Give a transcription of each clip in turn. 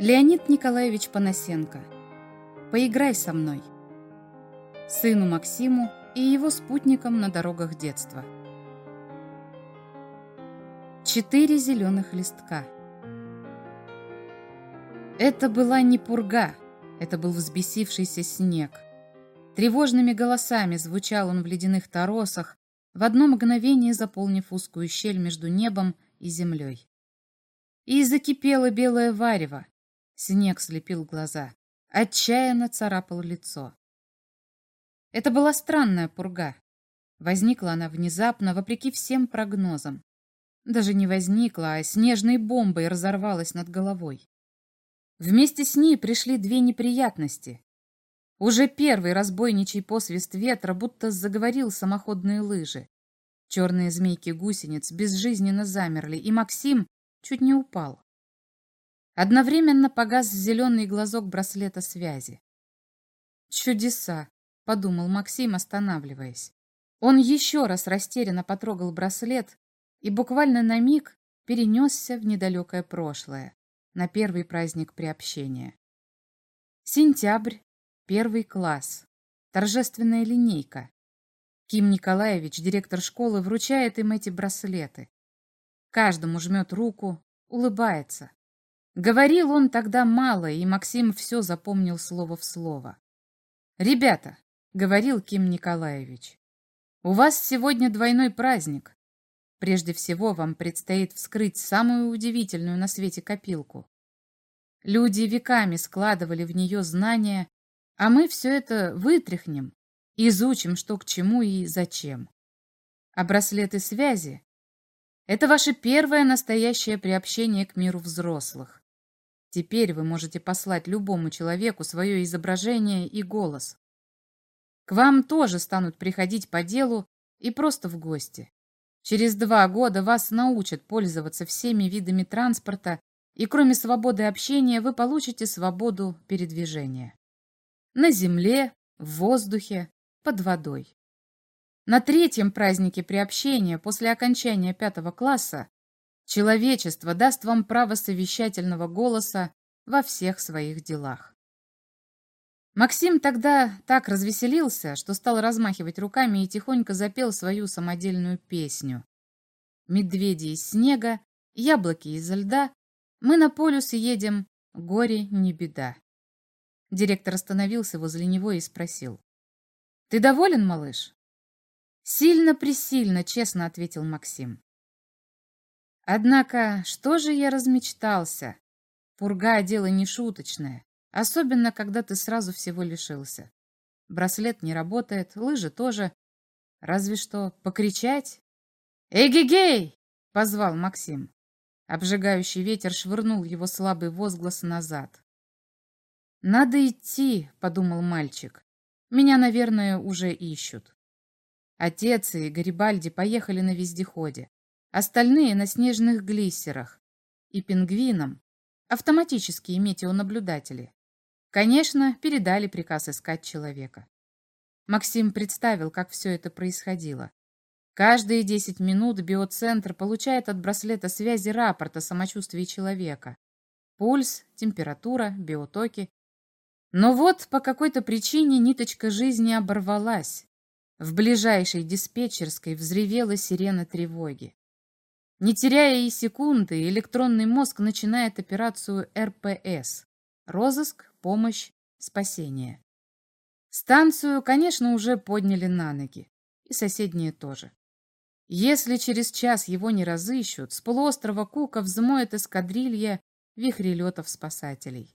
Леонид Николаевич Панасенко. Поиграй со мной. Сыну Максиму и его спутникам на дорогах детства. Четыре зеленых листка. Это была не пурга, это был взбесившийся снег. Тревожными голосами звучал он в ледяных торосах, в одно мгновение заполнив узкую щель между небом и землей. И закипело белое варево, Снег слепил глаза, отчаянно царапал лицо. Это была странная пурга. Возникла она внезапно, вопреки всем прогнозам. Даже не возникла, а снежной бомбой разорвалась над головой. Вместе с ней пришли две неприятности. Уже первый разбойничий посвист ветра будто заговорил самоходные лыжи. Черные змейки гусениц безжизненно замерли, и Максим чуть не упал. Одновременно погас зеленый глазок браслета связи. «Чудеса!» — подумал Максим, останавливаясь. Он еще раз растерянно потрогал браслет и буквально на миг перенесся в недалекое прошлое, на первый праздник приобщения. Сентябрь, первый класс, торжественная линейка. Ким Николаевич, директор школы, вручает им эти браслеты. Каждому жмет руку, улыбается. Говорил он тогда мало, и Максим все запомнил слово в слово. «Ребята», — говорил Ким Николаевич, — «у вас сегодня двойной праздник. Прежде всего вам предстоит вскрыть самую удивительную на свете копилку. Люди веками складывали в нее знания, а мы все это вытряхнем, изучим, что к чему и зачем. А браслеты связи — это ваше первое настоящее приобщение к миру взрослых. Теперь вы можете послать любому человеку свое изображение и голос. К вам тоже станут приходить по делу и просто в гости. Через два года вас научат пользоваться всеми видами транспорта, и кроме свободы общения вы получите свободу передвижения. На земле, в воздухе, под водой. На третьем празднике приобщения после окончания пятого класса Человечество даст вам право совещательного голоса во всех своих делах. Максим тогда так развеселился, что стал размахивать руками и тихонько запел свою самодельную песню. «Медведи из снега, яблоки изо льда, мы на полюс едем, горе не беда». Директор остановился возле него и спросил. «Ты доволен, малыш?» «Сильно-пресильно», — честно ответил Максим. Однако, что же я размечтался? Пурга — дело не шуточное, особенно, когда ты сразу всего лишился. Браслет не работает, лыжи тоже. Разве что покричать. «Эгегей!» — позвал Максим. Обжигающий ветер швырнул его слабый возглас назад. «Надо идти», — подумал мальчик. «Меня, наверное, уже ищут». Отец и Гарибальди поехали на вездеходе остальные на снежных глиссерах и пингвинам, автоматические метеонаблюдатели. Конечно, передали приказ искать человека. Максим представил, как все это происходило. Каждые 10 минут биоцентр получает от браслета связи рапорт о самочувствии человека. Пульс, температура, биотоки. Но вот по какой-то причине ниточка жизни оборвалась. В ближайшей диспетчерской взревела сирена тревоги. Не теряя и секунды, электронный мозг начинает операцию РПС – розыск, помощь, спасение. Станцию, конечно, уже подняли на ноги. И соседние тоже. Если через час его не разыщут, с полуострова Кука взмоет эскадрилья вихрелетов-спасателей.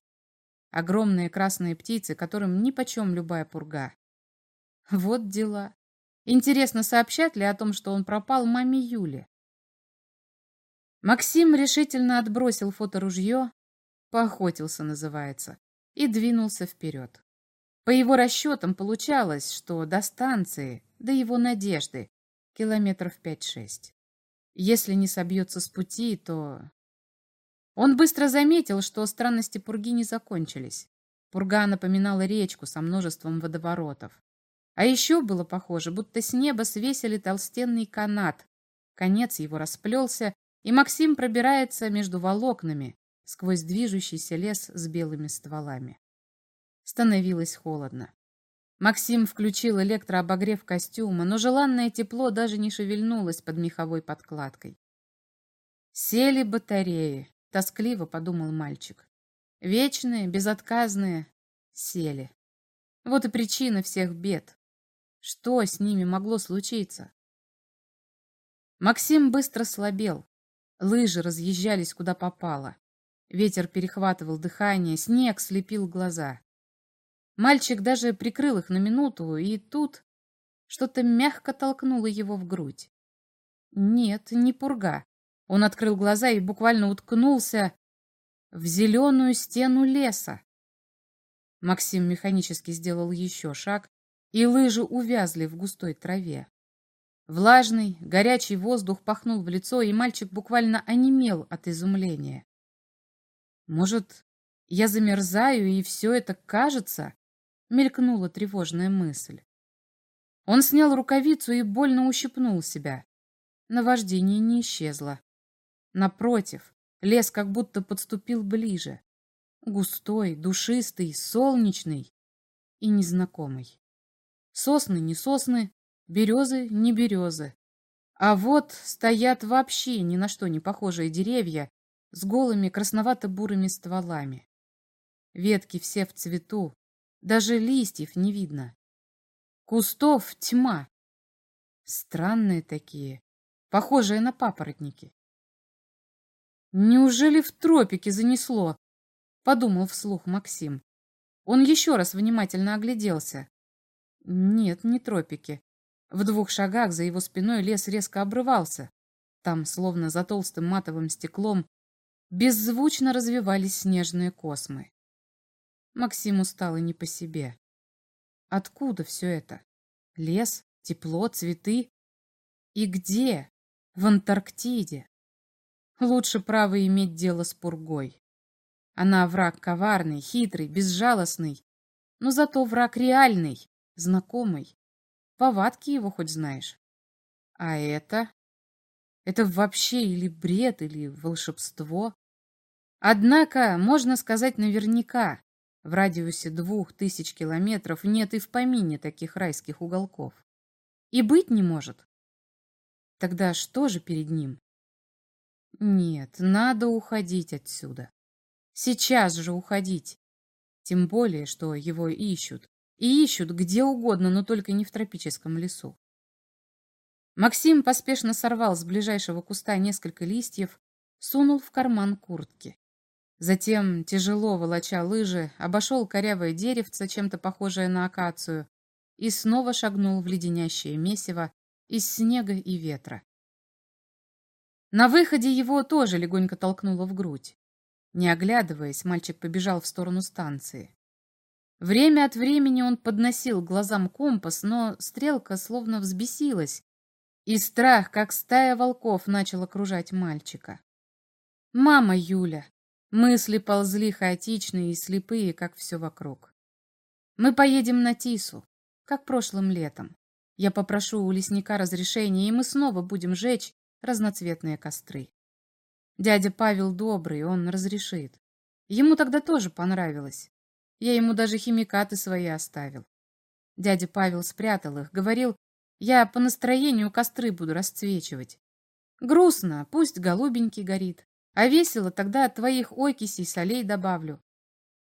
Огромные красные птицы, которым нипочем любая пурга. Вот дела. Интересно, сообщат ли о том, что он пропал маме Юле? Максим решительно отбросил фоторужье, поохотился, называется, и двинулся вперед. По его расчетам получалось, что до станции, до его надежды, километров пять-шесть. Если не собьется с пути, то... Он быстро заметил, что странности пурги не закончились. Пурга напоминала речку со множеством водоворотов. А еще было похоже, будто с неба свесили толстенный канат. Конец его расплелся, и Максим пробирается между волокнами, сквозь движущийся лес с белыми стволами. Становилось холодно. Максим включил электрообогрев костюма, но желанное тепло даже не шевельнулось под меховой подкладкой. «Сели батареи», — тоскливо подумал мальчик. «Вечные, безотказные, сели. Вот и причина всех бед. Что с ними могло случиться?» Максим быстро слабел. Лыжи разъезжались куда попало. Ветер перехватывал дыхание, снег слепил глаза. Мальчик даже прикрыл их на минуту, и тут что-то мягко толкнуло его в грудь. Нет, не пурга. Он открыл глаза и буквально уткнулся в зеленую стену леса. Максим механически сделал еще шаг, и лыжи увязли в густой траве. Влажный, горячий воздух пахнул в лицо, и мальчик буквально онемел от изумления. Может, я замерзаю, и все это кажется? Мелькнула тревожная мысль. Он снял рукавицу и больно ущипнул себя. Наваждение не исчезло. Напротив, лес как будто подступил ближе. Густой, душистый, солнечный и незнакомый. Сосны не сосны, березы не березы. А вот стоят вообще ни на что не похожие деревья, с голыми красновато-бурыми стволами. Ветки все в цвету, даже листьев не видно. Кустов тьма. Странные такие, похожие на папоротники. Неужели в тропике занесло? Подумал вслух Максим. Он еще раз внимательно огляделся. Нет, не тропики. В двух шагах за его спиной лес резко обрывался. Там, словно за толстым матовым стеклом, беззвучно развивались снежные космы. Максиму стало не по себе. Откуда все это? Лес, тепло, цветы? И где? В Антарктиде. Лучше право иметь дело с пургой. Она враг коварный, хитрый, безжалостный, но зато враг реальный, знакомый. Повадки его хоть знаешь. А это? Это вообще или бред, или волшебство? Однако, можно сказать наверняка, в радиусе двух тысяч километров нет и в помине таких райских уголков. И быть не может. Тогда что же перед ним? Нет, надо уходить отсюда. Сейчас же уходить. Тем более, что его ищут. И ищут где угодно, но только не в тропическом лесу. Максим поспешно сорвал с ближайшего куста несколько листьев, сунул в карман куртки. Затем, тяжело волоча лыжи, обошел корявое деревце, чем-то похожее на акацию, и снова шагнул в леденящее месиво из снега и ветра. На выходе его тоже легонько толкнуло в грудь. Не оглядываясь, мальчик побежал в сторону станции. Время от времени он подносил глазам компас, но стрелка словно взбесилась, и страх, как стая волков, начал окружать мальчика. «Мама Юля!» Мысли ползли хаотичные и слепые, как все вокруг. Мы поедем на Тису, как прошлым летом. Я попрошу у лесника разрешения, и мы снова будем жечь разноцветные костры. Дядя Павел добрый, он разрешит. Ему тогда тоже понравилось. Я ему даже химикаты свои оставил. Дядя Павел спрятал их, говорил, я по настроению костры буду расцвечивать. Грустно, пусть голубенький горит. А весело тогда от твоих окисей солей добавлю.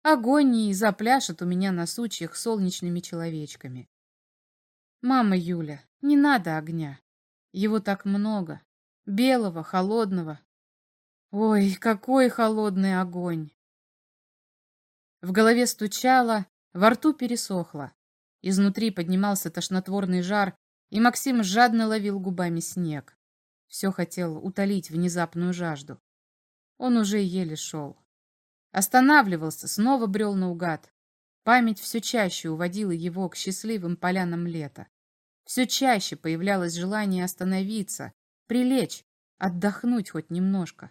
Огонь и запляшет у меня на сучьях солнечными человечками. Мама Юля, не надо огня. Его так много. Белого, холодного. Ой, какой холодный огонь! В голове стучало, во рту пересохло. Изнутри поднимался тошнотворный жар, и Максим жадно ловил губами снег. Все хотел утолить внезапную жажду. Он уже еле шел. Останавливался, снова брел наугад. Память все чаще уводила его к счастливым полянам лета. Все чаще появлялось желание остановиться, прилечь, отдохнуть хоть немножко.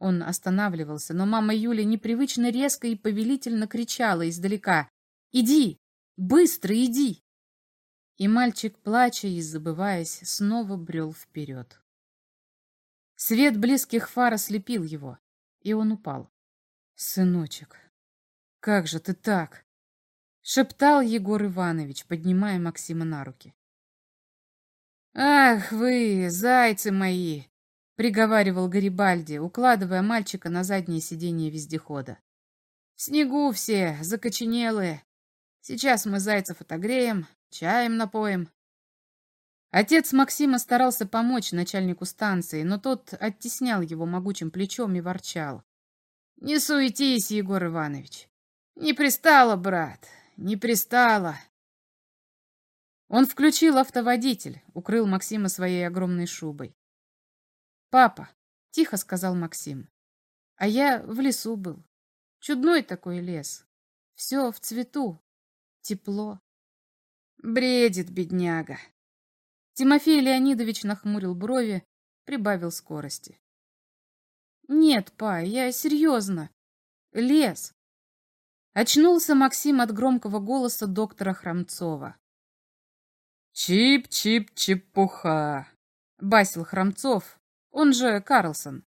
Он останавливался, но мама Юля непривычно резко и повелительно кричала издалека «Иди! Быстро иди!» И мальчик, плача и забываясь, снова брел вперед. Свет близких фар ослепил его, и он упал. Сыночек, как же ты так? Шептал Егор Иванович, поднимая Максима на руки. «Ах вы, зайцы мои!» — приговаривал Гарибальди, укладывая мальчика на заднее сиденье вездехода. «В снегу все, закоченелые. Сейчас мы зайцев отогреем, чаем напоим». Отец Максима старался помочь начальнику станции, но тот оттеснял его могучим плечом и ворчал. «Не суетись, Егор Иванович. Не пристало, брат, не пристало». Он включил автоводитель, укрыл Максима своей огромной шубой. «Папа», — тихо сказал Максим, — «а я в лесу был. Чудной такой лес. Все в цвету, тепло». «Бредит, бедняга», Тимофей Леонидович нахмурил брови, прибавил скорости. «Нет, па, я серьезно. Лес!» Очнулся Максим от громкого голоса доктора Храмцова. «Чип-чип-чепуха!» — басил Храмцов, он же Карлсон.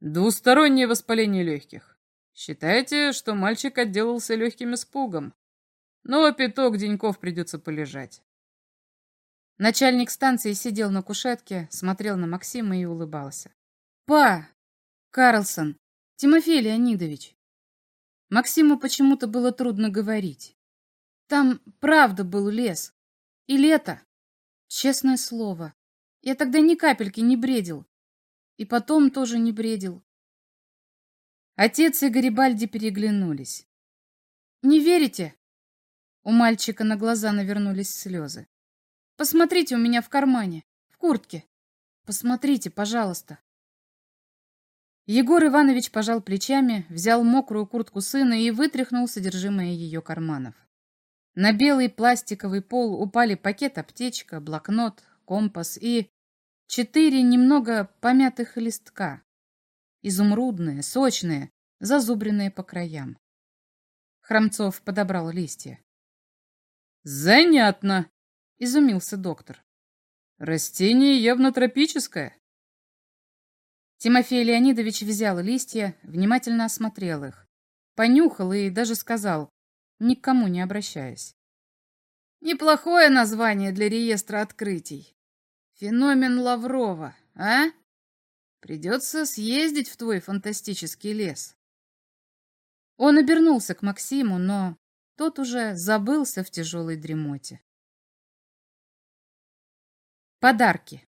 «Двустороннее воспаление легких. Считайте, что мальчик отделался легким испугом. Но пяток деньков придется полежать. Начальник станции сидел на кушетке, смотрел на Максима и улыбался. «Па! Карлсон! Тимофей Леонидович!» Максиму почему-то было трудно говорить. Там правда был лес. И лето. Честное слово. Я тогда ни капельки не бредил. И потом тоже не бредил. Отец и Гарибальди переглянулись. «Не верите?» У мальчика на глаза навернулись слезы. Посмотрите у меня в кармане, в куртке. Посмотрите, пожалуйста. Егор Иванович пожал плечами, взял мокрую куртку сына и вытряхнул содержимое ее карманов. На белый пластиковый пол упали пакет аптечка, блокнот, компас и четыре немного помятых листка. Изумрудные, сочные, зазубренные по краям. Хромцов подобрал листья. «Занятно!» — изумился доктор. «Растение явно тропическое». Тимофей Леонидович взял листья, внимательно осмотрел их, понюхал и даже сказал, никому не обращаясь. «Неплохое название для реестра открытий. Феномен Лаврова, а? Придется съездить в твой фантастический лес». Он обернулся к Максиму, но тот уже забылся в тяжелой дремоте. Подарки.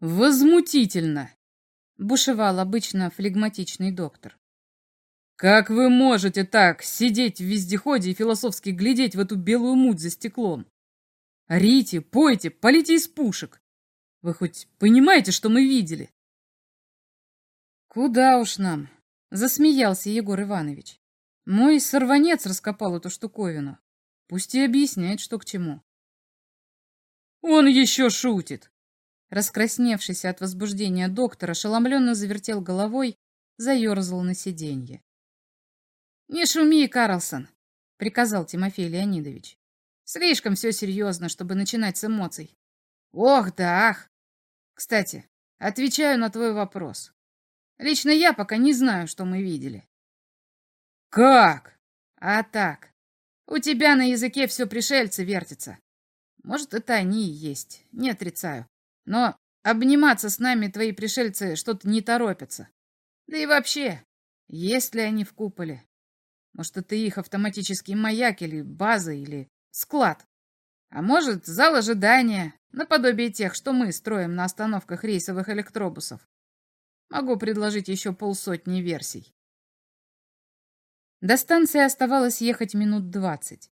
«Возмутительно!» — бушевал обычно флегматичный доктор. «Как вы можете так сидеть в вездеходе и философски глядеть в эту белую муть за стеклом? Орите, пойте, полите из пушек! Вы хоть понимаете, что мы видели?» «Куда уж нам?» — засмеялся Егор Иванович. «Мой сорванец раскопал эту штуковину. Пусть и объясняет, что к чему». Он еще шутит. Раскрасневшийся от возбуждения доктор ошеломленно завертел головой, заерзал на сиденье. «Не шуми, Карлсон», — приказал Тимофей Леонидович. «Слишком все серьезно, чтобы начинать с эмоций. Ох да ах! Кстати, отвечаю на твой вопрос. Лично я пока не знаю, что мы видели». «Как?» «А так. У тебя на языке все пришельцы вертится. Может, это они и есть, не отрицаю. Но обниматься с нами твои пришельцы что-то не торопятся. Да и вообще, есть ли они в куполе? Может, это их автоматический маяк или база, или склад? А может, зал ожидания, наподобие тех, что мы строим на остановках рейсовых электробусов. Могу предложить еще полсотни версий. До станции оставалось ехать минут двадцать.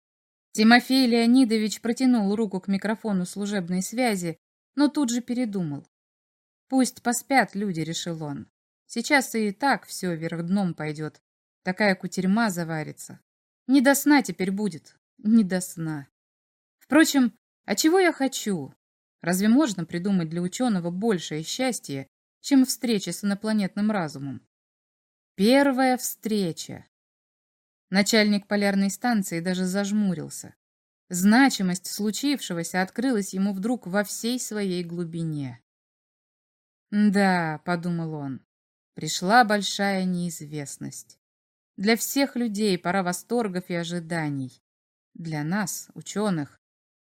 Тимофей Леонидович протянул руку к микрофону служебной связи, но тут же передумал. «Пусть поспят люди», — решил он. «Сейчас и так все вверх дном пойдет. Такая кутерьма заварится. Не до сна теперь будет. Не до сна. Впрочем, а чего я хочу? Разве можно придумать для ученого большее счастье, чем встреча с инопланетным разумом? Первая встреча. Начальник полярной станции даже зажмурился. Значимость случившегося открылась ему вдруг во всей своей глубине. «Да», — подумал он, Пришла большая неизвестность. Для всех людей пора восторгов и ожиданий. Для нас, ученых,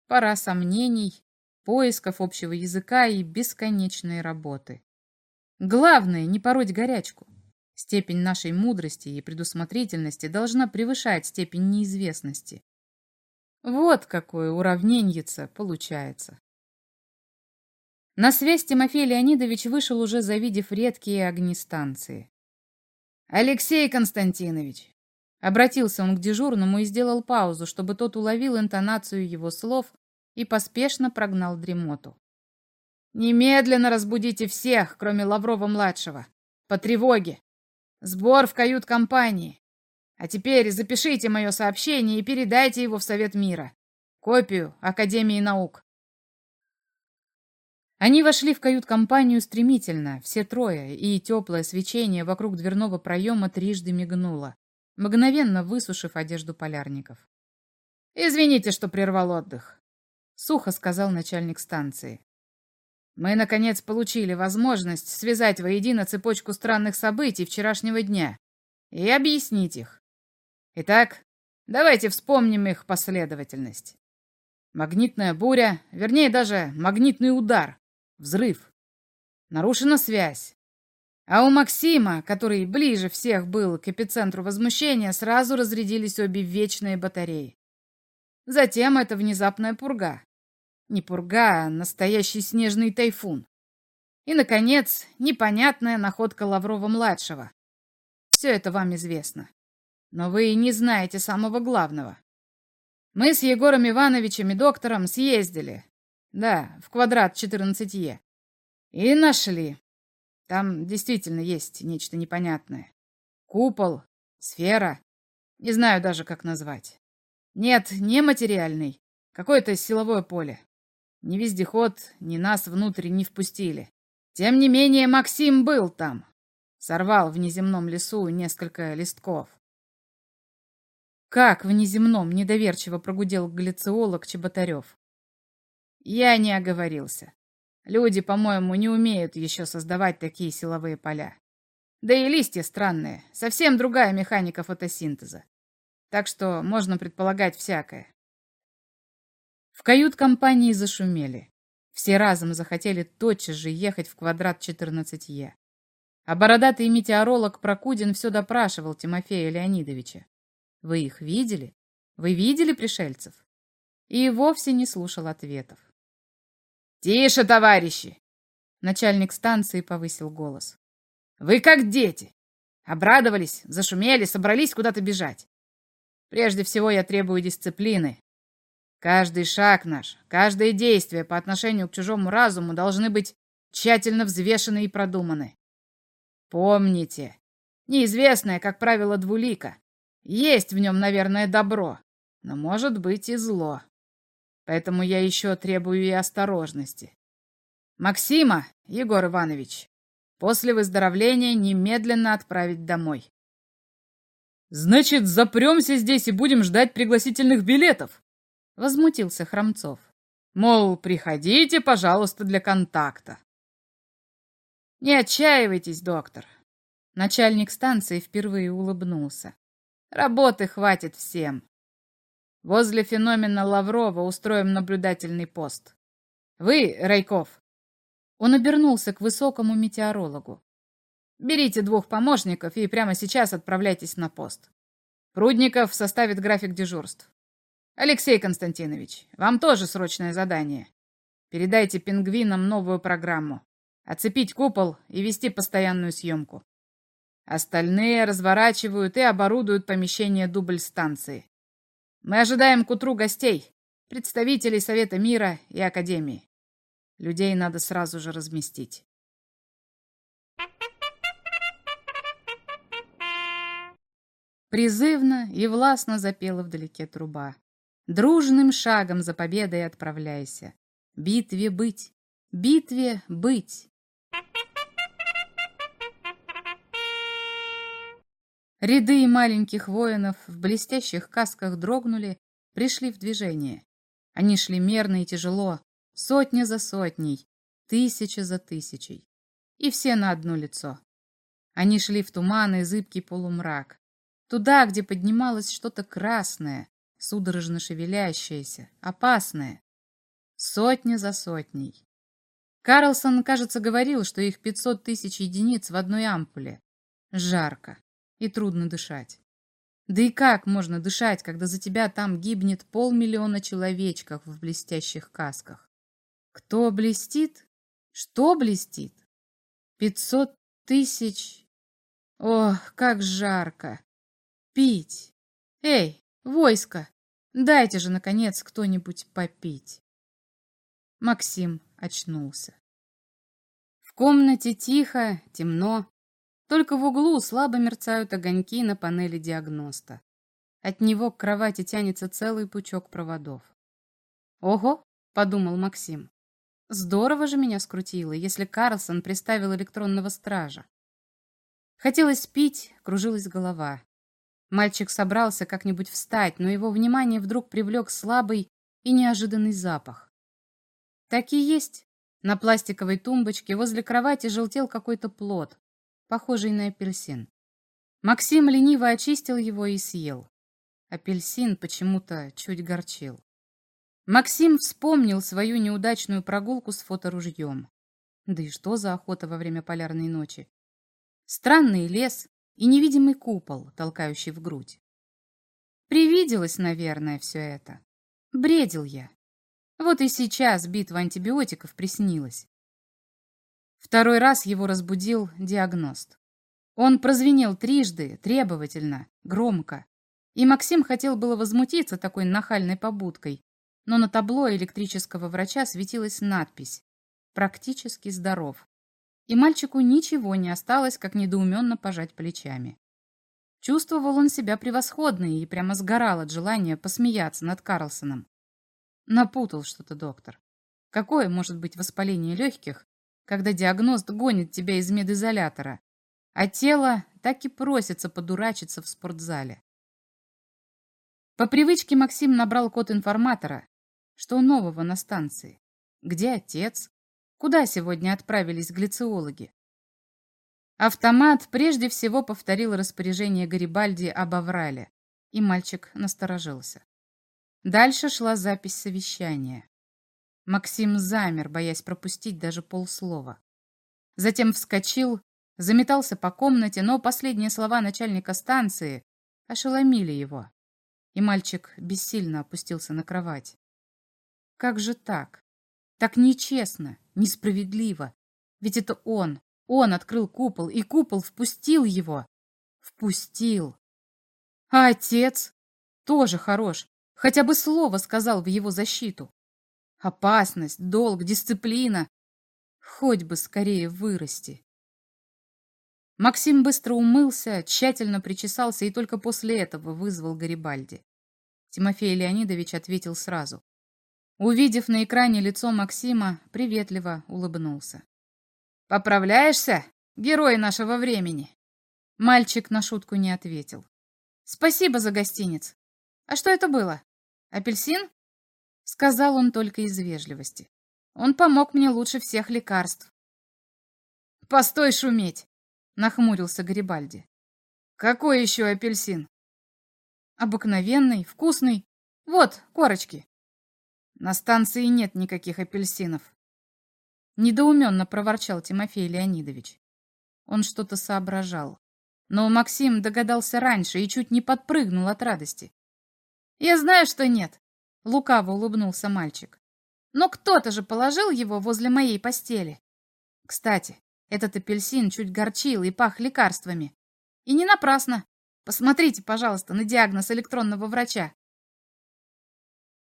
пора сомнений, поисков общего языка и бесконечной работы. Главное, не пороть горячку. Степень нашей мудрости и предусмотрительности должна превышать степень неизвестности. Вот какое уравненьице получается. На связь Тимофей Леонидович вышел уже, завидев редкие огни станции. «Алексей Константинович!» Обратился он к дежурному и сделал паузу, чтобы тот уловил интонацию его слов и поспешно прогнал дремоту. «Немедленно разбудите всех, кроме Лаврова-младшего. По тревоге. Сбор в кают-компании. А теперь запишите мое сообщение и передайте его в Совет мира. Копию Академии наук. Они вошли в кают-компанию стремительно, все трое, и теплое свечение вокруг дверного проема трижды мигнуло, мгновенно высушив одежду полярников. «Извините, что прервал отдых», — сухо сказал начальник станции. «Мы, наконец, получили возможность связать воедино цепочку странных событий вчерашнего дня и объяснить их. Итак, давайте вспомним их последовательность. Магнитная буря, вернее даже магнитный удар, Взрыв. Нарушена связь. А у Максима, который ближе всех был к эпицентру возмущения, сразу разрядились обе вечные батареи. Затем это внезапная пурга. Не пурга, а настоящий снежный тайфун. И, наконец, непонятная находка Лаврова-младшего. Все это вам известно. Но вы не знаете самого главного. Мы с Егором Ивановичем и доктором съездили, да, в квадрат 14Е. И нашли. Там действительно есть нечто непонятное. Купол, сфера. Не знаю даже, как назвать. Нет, не материальный. Какое-то силовое поле. Ни вездеход, ни нас внутрь не впустили. Тем не менее, Максим был там. Сорвал в неземном лесу несколько листков. «Как в неземном?» — недоверчиво прогудел глициолог Чеботарев. Я не оговорился. Люди, по-моему, не умеют еще создавать такие силовые поля. Да и листья странные, совсем другая механика фотосинтеза. Так что можно предполагать всякое. В кают-компании зашумели. Все разом захотели тотчас же ехать в квадрат 14Е. А бородатый метеоролог Прокудин все допрашивал Тимофея Леонидовича. Вы их видели? Вы видели пришельцев? И вовсе не слушал ответов. «Тише, товарищи!» Начальник станции повысил голос. «Вы как дети! Обрадовались, зашумели, собрались куда-то бежать. Прежде всего я требую дисциплины. Каждый шаг наш, каждое действие по отношению к чужому разуму должны быть тщательно взвешены и продуманы. Помните, неизвестное, как правило, двулика. Есть в нем, наверное, добро, но может быть и зло. Поэтому я еще требую и осторожности. Максима, Егор Иванович, после выздоровления немедленно отправить домой. Значит, запремся здесь и будем ждать пригласительных билетов? Возмутился Хромцов. Мол, приходите, пожалуйста, для контакта. Не отчаивайтесь, доктор. Начальник станции впервые улыбнулся. Работы хватит всем. Возле феномена Лаврова устроим наблюдательный пост. Вы, Райков. Он обернулся к высокому метеорологу. Берите двух помощников и прямо сейчас отправляйтесь на пост. Прудников составит график дежурств. Алексей Константинович, вам тоже срочное задание. Передайте пингвинам новую программу. Оцепить купол и вести постоянную съемку. Остальные разворачивают и оборудуют помещение дубль станции. Мы ожидаем к утру гостей, представителей Совета мира и Академии. Людей надо сразу же разместить. Призывно и властно запела вдалеке труба. Дружным шагом за победой отправляйся. Битве быть, битве быть. Ряды маленьких воинов в блестящих касках дрогнули, пришли в движение. Они шли мерно и тяжело, сотня за сотней, тысяча за тысячей. И все на одно лицо. Они шли в туман и зыбкий полумрак. Туда, где поднималось что-то красное, судорожно шевелящееся, опасное. Сотня за сотней. Карлсон, кажется, говорил, что их 500 тысяч единиц в одной ампуле. Жарко и трудно дышать. Да и как можно дышать, когда за тебя там гибнет полмиллиона человечков в блестящих касках? Кто блестит? Что блестит? Пятьсот тысяч... Ох, как жарко! Пить! Эй, войско! Дайте же, наконец, кто-нибудь попить. Максим очнулся. В комнате тихо, темно. Только в углу слабо мерцают огоньки на панели диагноста. От него к кровати тянется целый пучок проводов. «Ого!» — подумал Максим. «Здорово же меня скрутило, если Карлсон приставил электронного стража». Хотелось пить, кружилась голова. Мальчик собрался как-нибудь встать, но его внимание вдруг привлек слабый и неожиданный запах. Так и есть. На пластиковой тумбочке возле кровати желтел какой-то плод, похожий на апельсин. Максим лениво очистил его и съел. Апельсин почему-то чуть горчил. Максим вспомнил свою неудачную прогулку с фоторужьем. Да и что за охота во время полярной ночи? Странный лес и невидимый купол, толкающий в грудь. Привиделось, наверное, все это. Бредил я. Вот и сейчас битва антибиотиков приснилась. Второй раз его разбудил диагност. Он прозвенел трижды, требовательно, громко. И Максим хотел было возмутиться такой нахальной побудкой, но на табло электрического врача светилась надпись «Практически здоров». И мальчику ничего не осталось, как недоуменно пожать плечами. Чувствовал он себя превосходно и прямо сгорал от желания посмеяться над Карлсоном. Напутал что-то доктор. Какое может быть воспаление легких, когда диагност гонит тебя из медизолятора, а тело так и просится подурачиться в спортзале? По привычке Максим набрал код информатора. Что нового на станции? Где отец? Куда сегодня отправились глициологи? Автомат прежде всего повторил распоряжение Гарибальди об Аврале, и мальчик насторожился. Дальше шла запись совещания. Максим замер, боясь пропустить даже полслова. Затем вскочил, заметался по комнате, но последние слова начальника станции ошеломили его, и мальчик бессильно опустился на кровать. Как же так? Так нечестно, несправедливо. Ведь это он, он открыл купол, и купол впустил его. Впустил. А отец? Тоже хорош. Хотя бы слово сказал в его защиту. Опасность, долг, дисциплина. Хоть бы скорее вырасти. Максим быстро умылся, тщательно причесался и только после этого вызвал Гарибальди. Тимофей Леонидович ответил сразу. Увидев на экране лицо Максима, приветливо улыбнулся. «Поправляешься, герой нашего времени?» Мальчик на шутку не ответил. «Спасибо за гостиниц. А что это было? Апельсин?» Сказал он только из вежливости. Он помог мне лучше всех лекарств. «Постой шуметь!» — нахмурился Гарибальди. «Какой еще апельсин?» «Обыкновенный, вкусный. Вот, корочки». «На станции нет никаких апельсинов». Недоуменно проворчал Тимофей Леонидович. Он что-то соображал. Но Максим догадался раньше и чуть не подпрыгнул от радости. «Я знаю, что нет», — лукаво улыбнулся мальчик. «Но кто-то же положил его возле моей постели. Кстати, этот апельсин чуть горчил и пах лекарствами. И не напрасно. Посмотрите, пожалуйста, на диагноз электронного врача».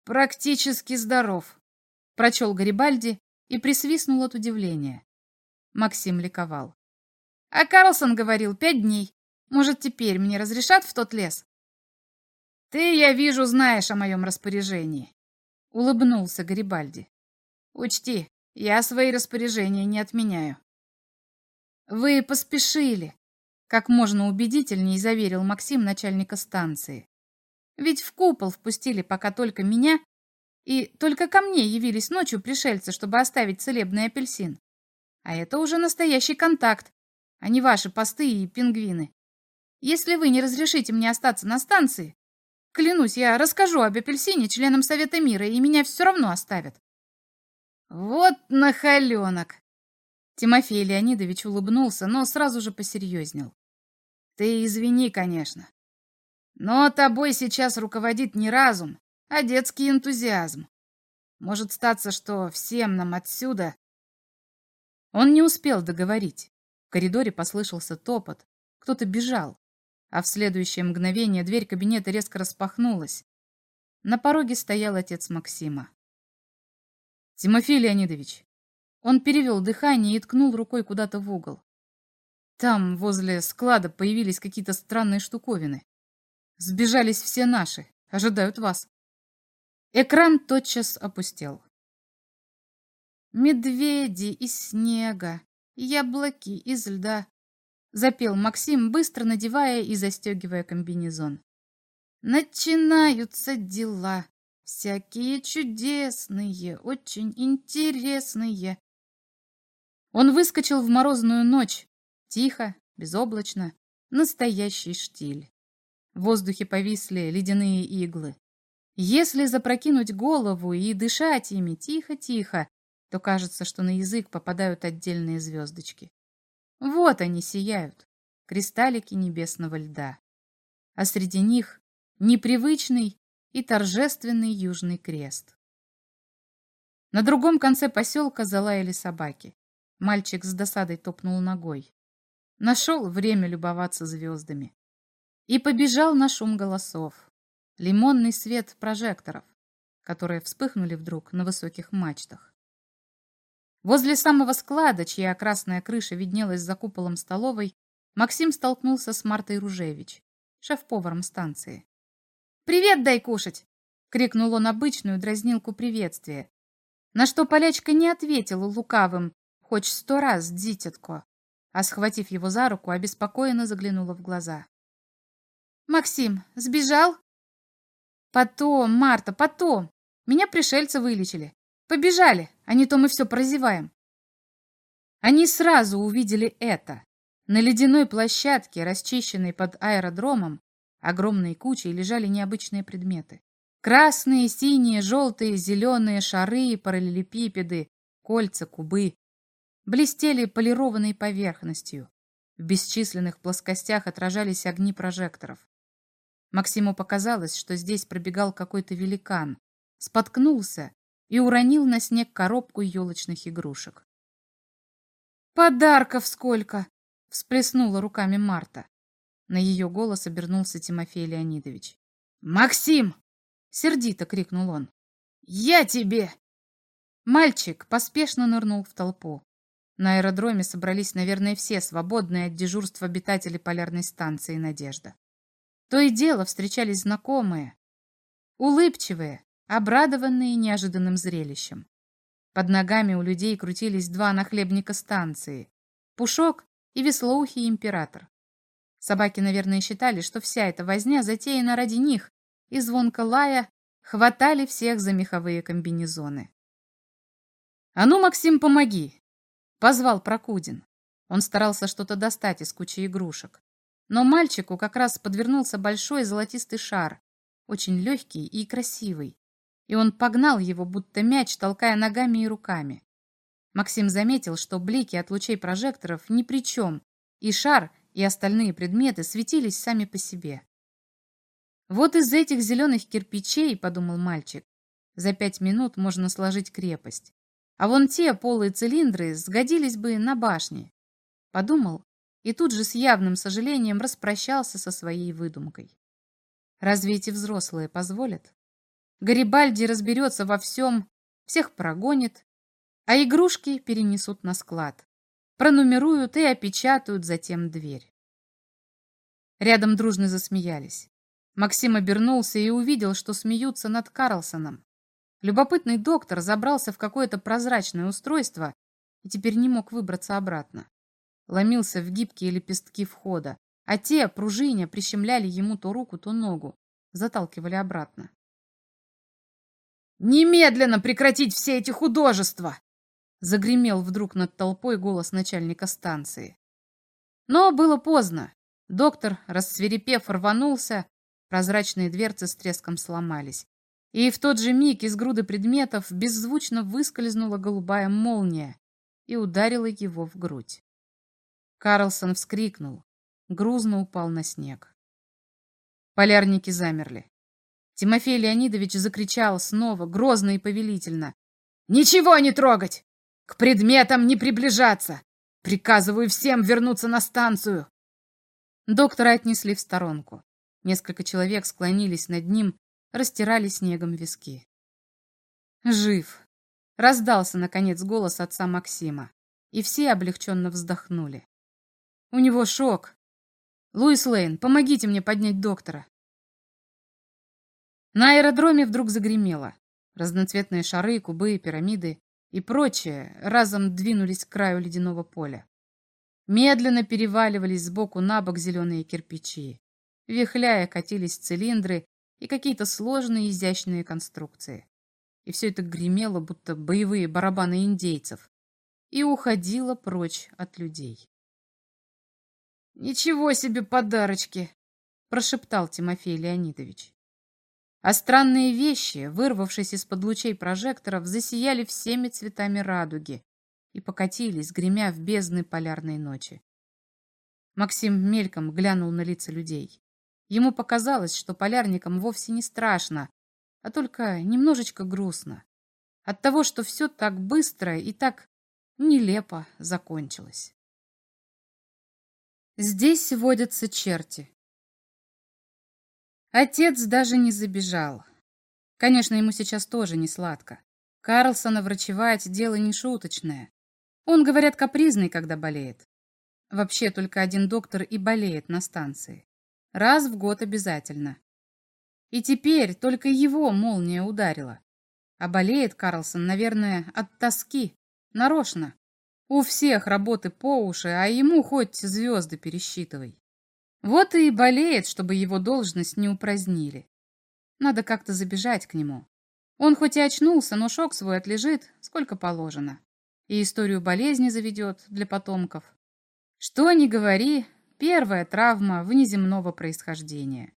«Практически здоров», — прочел Гарибальди и присвистнул от удивления. Максим ликовал. «А Карлсон говорил пять дней. Может, теперь мне разрешат в тот лес?» «Ты, я вижу, знаешь о моем распоряжении», — улыбнулся Гарибальди. «Учти, я свои распоряжения не отменяю». «Вы поспешили», — как можно убедительнее заверил Максим начальника станции. «Ведь в купол впустили пока только меня, и только ко мне явились ночью пришельцы, чтобы оставить целебный апельсин. А это уже настоящий контакт, а не ваши посты и пингвины. Если вы не разрешите мне остаться на станции, клянусь, я расскажу об апельсине членам Совета мира, и меня все равно оставят. Вот нахаленок! Тимофей Леонидович улыбнулся, но сразу же посерьезнел. Ты извини, конечно. Но тобой сейчас руководит не разум, а детский энтузиазм. Может статься, что всем нам отсюда... Он не успел договорить. В коридоре послышался топот. Кто-то бежал. А в следующее мгновение дверь кабинета резко распахнулась. На пороге стоял отец Максима. «Тимофей Леонидович!» Он перевел дыхание и ткнул рукой куда-то в угол. Там, возле склада, появились какие-то странные штуковины. Сбежались все наши. Ожидают вас. Экран тотчас опустел. «Медведи из снега, яблоки из льда», — запел Максим, быстро надевая и застегивая комбинезон. «Начинаются дела, всякие чудесные, очень интересные». Он выскочил в морозную ночь, тихо, безоблачно, настоящий штиль. В воздухе повисли ледяные иглы. Если запрокинуть голову и дышать ими тихо-тихо, то кажется, что на язык попадают отдельные звездочки. Вот они сияют, кристаллики небесного льда. А среди них непривычный и торжественный южный крест. На другом конце поселка залаяли собаки. Мальчик с досадой топнул ногой. Нашел время любоваться звездами и побежал на шум голосов. Лимонный свет прожекторов, которые вспыхнули вдруг на высоких мачтах. Возле самого склада, чья красная крыша виднелась за куполом столовой, Максим столкнулся с Мартой Ружевич, шеф-поваром станции. «Привет, дай кушать!» — крикнул он обычную дразнилку приветствия, на что полячка не ответила лукавым, хоть сто раз, дитятко, а, схватив его за руку, обеспокоенно заглянула в глаза. Максим, сбежал? Потом, Марта, потом. Меня пришельцы вылечили. Побежали, а не то мы все прозеваем. Они сразу увидели это. На ледяной площадке, расчищенной под аэродромом, огромной кучей лежали необычные предметы. Красные, синие, желтые, зеленые шары, параллелепипеды, кольца, кубы. Блестели полированной поверхностью. В бесчисленных плоскостях отражались огни прожекторов. Максиму показалось, что здесь пробегал какой-то великан, споткнулся и уронил на снег коробку елочных игрушек. «Подарков сколько!» — всплеснула руками Марта. На ее голос обернулся Тимофей Леонидович. «Максим!» — сердито крикнул он. «Я тебе!» Мальчик поспешно нырнул в толпу. На аэродроме собрались, наверное, все свободные от дежурства обитатели полярной станции «Надежда». То и дело встречались знакомые, улыбчивые, обрадованные неожиданным зрелищем. Под ногами у людей крутились два нахлебника станции — Пушок и Веслоухий Император. Собаки, наверное, считали, что вся эта возня затеяна ради них, и звонко лая хватали всех за меховые комбинезоны. «А ну, Максим, помоги!» — позвал Прокудин. Он старался что-то достать из кучи игрушек. Но мальчику как раз подвернулся большой золотистый шар, очень легкий и красивый, и он погнал его, будто мяч, толкая ногами и руками. Максим заметил, что блики от лучей прожекторов ни при чем, и шар, и остальные предметы светились сами по себе. «Вот из этих зеленых кирпичей, — подумал мальчик, — за пять минут можно сложить крепость. А вон те полые цилиндры сгодились бы на башне. Подумал и тут же с явным сожалением распрощался со своей выдумкой. Разве эти взрослые позволят? Гарибальди разберется во всем, всех прогонит, а игрушки перенесут на склад, пронумеруют и опечатают затем дверь. Рядом дружно засмеялись. Максим обернулся и увидел, что смеются над Карлсоном. Любопытный доктор забрался в какое-то прозрачное устройство и теперь не мог выбраться обратно ломился в гибкие лепестки входа, а те, пружиня, прищемляли ему то руку, то ногу, заталкивали обратно. «Немедленно прекратить все эти художества!» Загремел вдруг над толпой голос начальника станции. Но было поздно. Доктор, рассверепев, рванулся, прозрачные дверцы с треском сломались. И в тот же миг из груды предметов беззвучно выскользнула голубая молния и ударила его в грудь. Карлсон вскрикнул, грузно упал на снег. Полярники замерли. Тимофей Леонидович закричал снова, грозно и повелительно. «Ничего не трогать! К предметам не приближаться! Приказываю всем вернуться на станцию!» Доктора отнесли в сторонку. Несколько человек склонились над ним, растирали снегом виски. «Жив!» — раздался, наконец, голос отца Максима, и все облегченно вздохнули. «У него шок. Луис Лейн, помогите мне поднять доктора!» На аэродроме вдруг загремело. Разноцветные шары, кубы, пирамиды и прочее разом двинулись к краю ледяного поля. Медленно переваливались сбоку на бок зеленые кирпичи. Вихляя катились цилиндры и какие-то сложные изящные конструкции. И все это гремело, будто боевые барабаны индейцев, и уходило прочь от людей. «Ничего себе подарочки!» — прошептал Тимофей Леонидович. А странные вещи, вырвавшись из-под лучей прожекторов, засияли всеми цветами радуги и покатились, гремя в бездны полярной ночи. Максим мельком глянул на лица людей. Ему показалось, что полярникам вовсе не страшно, а только немножечко грустно. От того, что все так быстро и так нелепо закончилось. Здесь водятся черти. Отец даже не забежал. Конечно, ему сейчас тоже не сладко. Карлсона врачевать дело не шуточное. Он, говорят, капризный, когда болеет. Вообще только один доктор и болеет на станции. Раз в год обязательно. И теперь только его молния ударила. А болеет Карлсон, наверное, от тоски. Нарочно. У всех работы по уши, а ему хоть звезды пересчитывай. Вот и болеет, чтобы его должность не упразднили. Надо как-то забежать к нему. Он хоть и очнулся, но шок свой отлежит, сколько положено. И историю болезни заведет для потомков. Что ни говори, первая травма внеземного происхождения.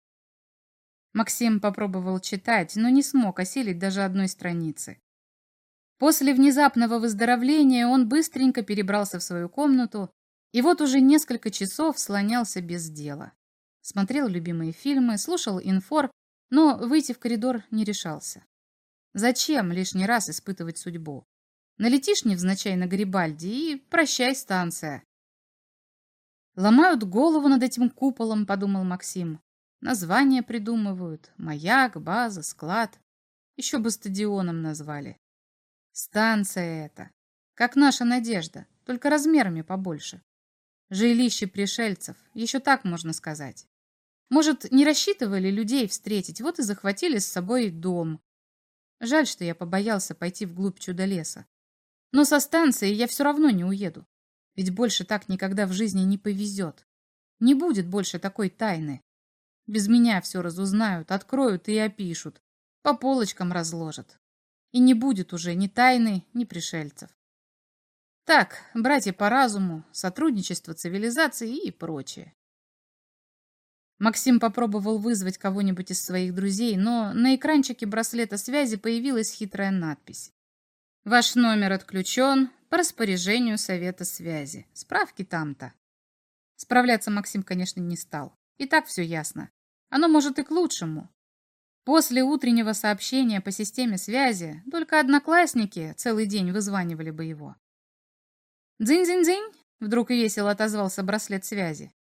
Максим попробовал читать, но не смог осилить даже одной страницы. После внезапного выздоровления он быстренько перебрался в свою комнату и вот уже несколько часов слонялся без дела. Смотрел любимые фильмы, слушал инфор, но выйти в коридор не решался. Зачем лишний раз испытывать судьбу? Налетишь невзначай на Гарибальди и прощай станция. Ломают голову над этим куполом, подумал Максим. Названия придумывают. Маяк, база, склад. Еще бы стадионом назвали. Станция это. Как наша надежда, только размерами побольше. Жилище пришельцев, еще так можно сказать. Может, не рассчитывали людей встретить, вот и захватили с собой дом. Жаль, что я побоялся пойти вглубь чудо-леса. Но со станции я все равно не уеду. Ведь больше так никогда в жизни не повезет. Не будет больше такой тайны. Без меня все разузнают, откроют и опишут. По полочкам разложат. И не будет уже ни тайны, ни пришельцев. Так, братья по разуму, сотрудничество цивилизации и прочее. Максим попробовал вызвать кого-нибудь из своих друзей, но на экранчике браслета связи появилась хитрая надпись. «Ваш номер отключен по распоряжению Совета связи. Справки там-то». Справляться Максим, конечно, не стал. И так все ясно. Оно может и к лучшему. После утреннего сообщения по системе связи только одноклассники целый день вызванивали бы его. «Дзынь-дзынь-дзынь!» — вдруг весело отозвался браслет связи.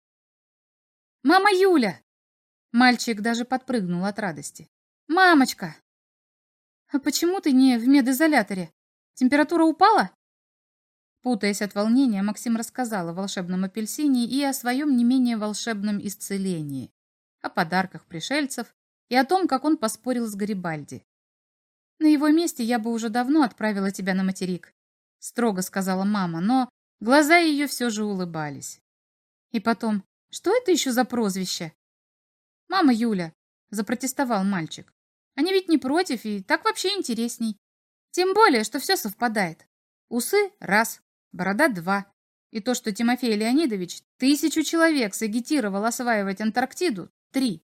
«Мама Юля!» Мальчик даже подпрыгнул от радости. «Мамочка!» «А почему ты не в медизоляторе? Температура упала?» Путаясь от волнения, Максим рассказал о волшебном апельсине и о своем не менее волшебном исцелении, о подарках пришельцев и о том, как он поспорил с Гарибальди. «На его месте я бы уже давно отправила тебя на материк строго сказала мама, но глаза ее все же улыбались. И потом, что это еще за прозвище? Мама Юля, запротестовал мальчик. Они ведь не против, и так вообще интересней. Тем более, что все совпадает. Усы – раз, борода – два. И то, что Тимофей Леонидович тысячу человек сагитировал осваивать Антарктиду, три.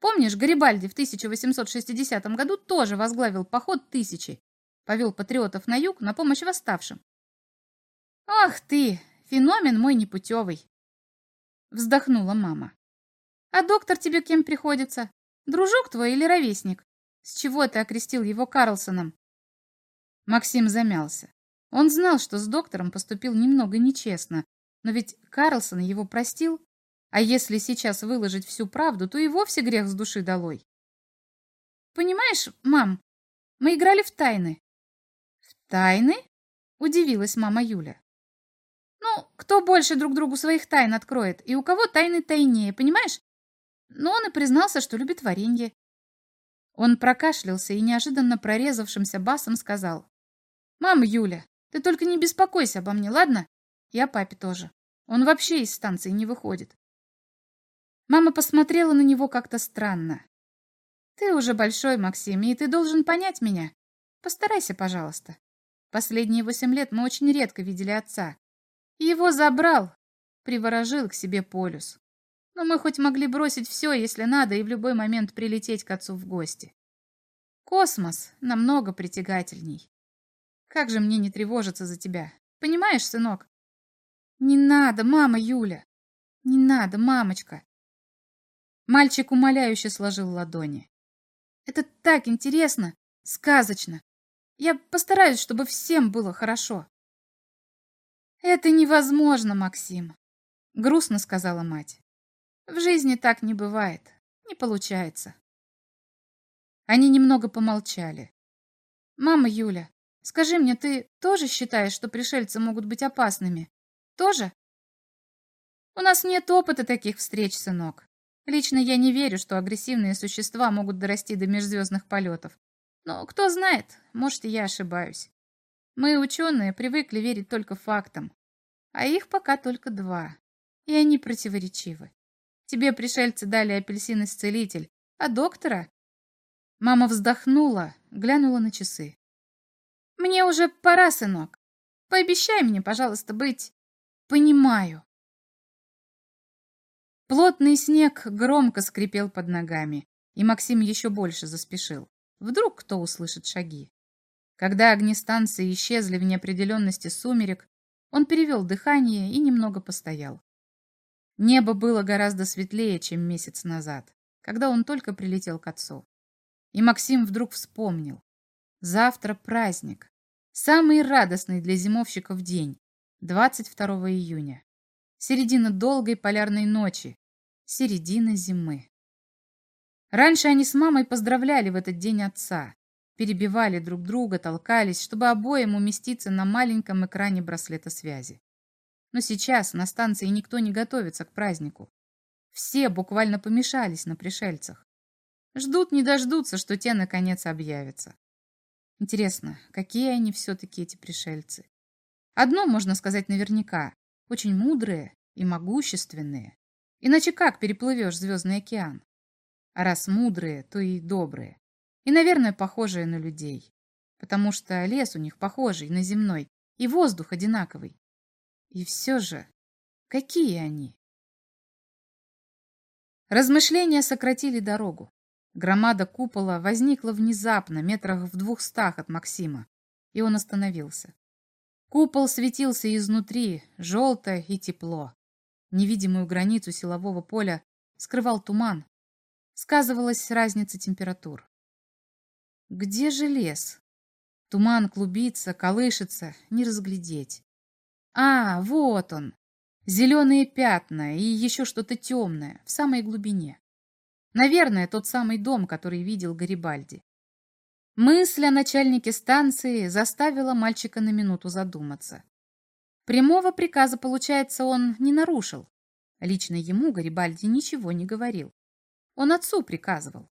Помнишь, Гарибальди в 1860 году тоже возглавил поход тысячи, повел патриотов на юг на помощь восставшим. Ах ты, феномен мой непутевый! Вздохнула мама. А доктор тебе кем приходится? Дружок твой или ровесник? С чего ты окрестил его Карлсоном? Максим замялся. Он знал, что с доктором поступил немного нечестно, но ведь Карлсон его простил, а если сейчас выложить всю правду, то и вовсе грех с души долой. Понимаешь, мам, мы играли в тайны. Тайны? Удивилась мама Юля. Ну, кто больше друг другу своих тайн откроет, и у кого тайны тайнее, понимаешь? Но он и признался, что любит варенье. Он прокашлялся и неожиданно прорезавшимся басом сказал. «Мама Юля, ты только не беспокойся обо мне, ладно? Я папе тоже. Он вообще из станции не выходит». Мама посмотрела на него как-то странно. «Ты уже большой, Максим, и ты должен понять меня. Постарайся, пожалуйста. Последние восемь лет мы очень редко видели отца. Его забрал, приворожил к себе полюс. Но мы хоть могли бросить все, если надо, и в любой момент прилететь к отцу в гости. Космос намного притягательней. Как же мне не тревожиться за тебя? Понимаешь, сынок? Не надо, мама Юля. Не надо, мамочка. Мальчик умоляюще сложил ладони. Это так интересно, сказочно. Я постараюсь, чтобы всем было хорошо. Это невозможно, Максим, грустно сказала мать. В жизни так не бывает. Не получается. Они немного помолчали. «Мама Юля, скажи мне, ты тоже считаешь, что пришельцы могут быть опасными? Тоже?» «У нас нет опыта таких встреч, сынок. Лично я не верю, что агрессивные существа могут дорасти до межзвездных полетов. Но кто знает, может, и я ошибаюсь. Мы, ученые, привыкли верить только фактам. А их пока только два. И они противоречивы. Тебе пришельцы дали апельсин-исцелитель, а доктора...» Мама вздохнула, глянула на часы. «Мне уже пора, сынок. Пообещай мне, пожалуйста, быть... Понимаю». Плотный снег громко скрипел под ногами, и Максим еще больше заспешил. Вдруг кто услышит шаги. Когда огни исчезли в неопределенности сумерек, он перевел дыхание и немного постоял. Небо было гораздо светлее, чем месяц назад, когда он только прилетел к отцу. И Максим вдруг вспомнил. Завтра праздник. Самый радостный для зимовщиков день. 22 июня. Середина долгой полярной ночи. Середина зимы. Раньше они с мамой поздравляли в этот день отца. Перебивали друг друга, толкались, чтобы обоим уместиться на маленьком экране браслета связи. Но сейчас на станции никто не готовится к празднику. Все буквально помешались на пришельцах. Ждут не дождутся, что те наконец объявятся. Интересно, какие они все-таки эти пришельцы? Одно можно сказать наверняка. Очень мудрые и могущественные. Иначе как переплывешь Звездный океан? А раз мудрые, то и добрые. И, наверное, похожие на людей. Потому что лес у них похожий на земной, и воздух одинаковый. И все же, какие они? Размышления сократили дорогу. Громада купола возникла внезапно, метрах в двухстах от Максима, и он остановился. Купол светился изнутри, желто и тепло. Невидимую границу силового поля скрывал туман. Сказывалась разница температур. Где же лес? Туман клубится, колышется, не разглядеть. А, вот он. Зеленые пятна и еще что-то темное в самой глубине. Наверное, тот самый дом, который видел Гарибальди. Мысль о начальнике станции заставила мальчика на минуту задуматься. Прямого приказа, получается, он не нарушил. Лично ему Гарибальди ничего не говорил. Он отцу приказывал.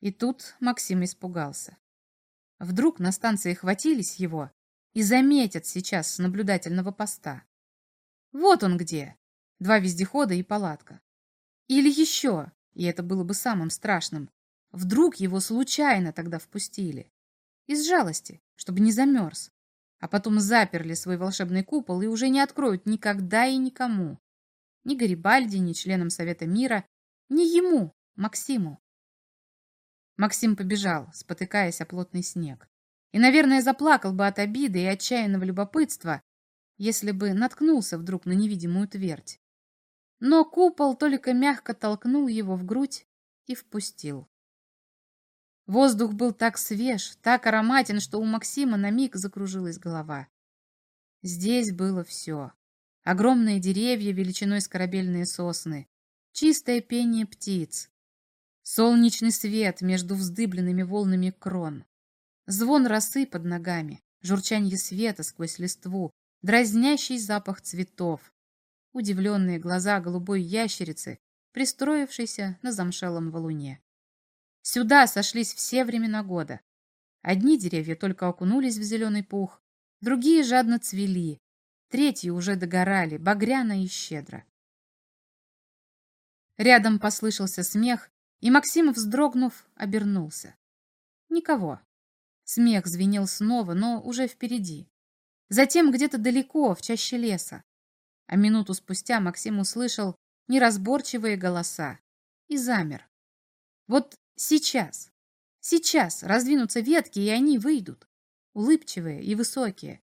И тут Максим испугался. Вдруг на станции хватились его и заметят сейчас с наблюдательного поста. Вот он где. Два вездехода и палатка. Или еще, и это было бы самым страшным, вдруг его случайно тогда впустили. Из жалости, чтобы не замерз. а потом заперли свой волшебный купол и уже не откроют никогда и никому. Ни Гарибальди, ни членам Совета мира, ни ему, Максиму. Максим побежал, спотыкаясь о плотный снег. И, наверное, заплакал бы от обиды и отчаянного любопытства, если бы наткнулся вдруг на невидимую твердь. Но купол только мягко толкнул его в грудь и впустил. Воздух был так свеж, так ароматен, что у Максима на миг закружилась голова. Здесь было все. Огромные деревья величиной с корабельные сосны, чистое пение птиц, солнечный свет между вздыбленными волнами крон, звон росы под ногами, журчанье света сквозь листву, дразнящий запах цветов, удивленные глаза голубой ящерицы, пристроившейся на замшелом валуне. Сюда сошлись все времена года. Одни деревья только окунулись в зеленый пух, другие жадно цвели, третьи уже догорали, багряно и щедро. Рядом послышался смех, и Максим, вздрогнув, обернулся. Никого. Смех звенел снова, но уже впереди. Затем где-то далеко, в чаще леса. А минуту спустя Максим услышал неразборчивые голоса и замер. Вот сейчас, сейчас раздвинутся ветки, и они выйдут. Улыбчивые и высокие.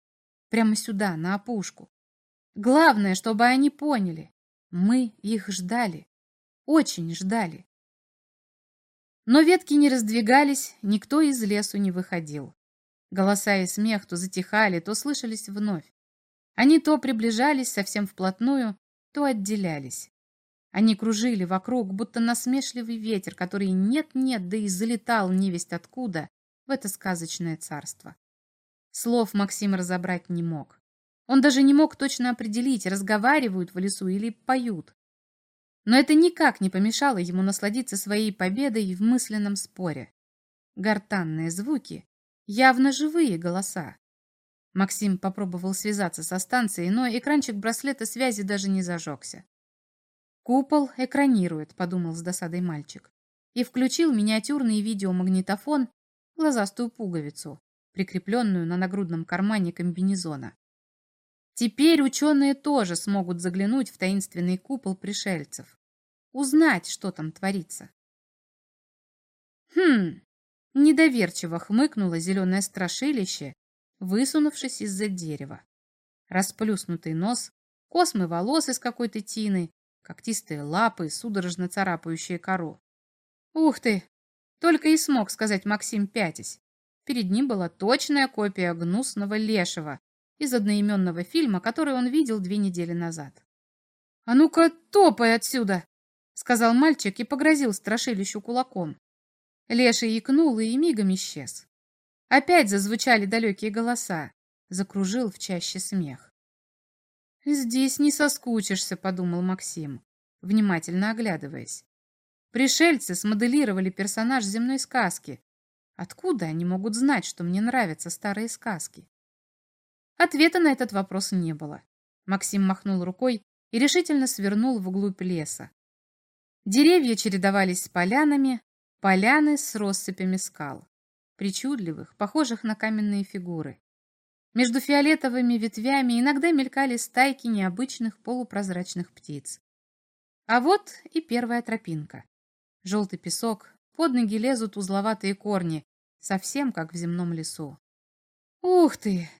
Прямо сюда, на опушку. Главное, чтобы они поняли. Мы их ждали. Очень ждали. Но ветки не раздвигались, никто из лесу не выходил. Голоса и смех то затихали, то слышались вновь. Они то приближались совсем вплотную, то отделялись. Они кружили вокруг, будто насмешливый ветер, который нет-нет, да и залетал невесть откуда в это сказочное царство. Слов Максим разобрать не мог. Он даже не мог точно определить, разговаривают в лесу или поют. Но это никак не помешало ему насладиться своей победой в мысленном споре. Гортанные звуки, явно живые голоса. Максим попробовал связаться со станцией, но экранчик браслета связи даже не зажегся. «Купол экранирует», — подумал с досадой мальчик. И включил миниатюрный видеомагнитофон, глазастую пуговицу, прикрепленную на нагрудном кармане комбинезона. Теперь ученые тоже смогут заглянуть в таинственный купол пришельцев. Узнать, что там творится. Хм, недоверчиво хмыкнуло зеленое страшилище, высунувшись из-за дерева. Расплюснутый нос, космы волос из какой-то тины, когтистые лапы, судорожно царапающие кору. Ух ты! Только и смог сказать Максим пятясь. Перед ним была точная копия гнусного лешего, из одноименного фильма, который он видел две недели назад. «А ну-ка, топай отсюда!» — сказал мальчик и погрозил страшилищу кулаком. Леший икнул и мигом исчез. Опять зазвучали далекие голоса. Закружил в чаще смех. «Здесь не соскучишься», — подумал Максим, внимательно оглядываясь. Пришельцы смоделировали персонаж земной сказки. Откуда они могут знать, что мне нравятся старые сказки? Ответа на этот вопрос не было. Максим махнул рукой и решительно свернул вглубь леса. Деревья чередовались с полянами, поляны с россыпями скал, причудливых, похожих на каменные фигуры. Между фиолетовыми ветвями иногда мелькали стайки необычных полупрозрачных птиц. А вот и первая тропинка. Желтый песок, под ноги лезут узловатые корни, совсем как в земном лесу. «Ух ты!»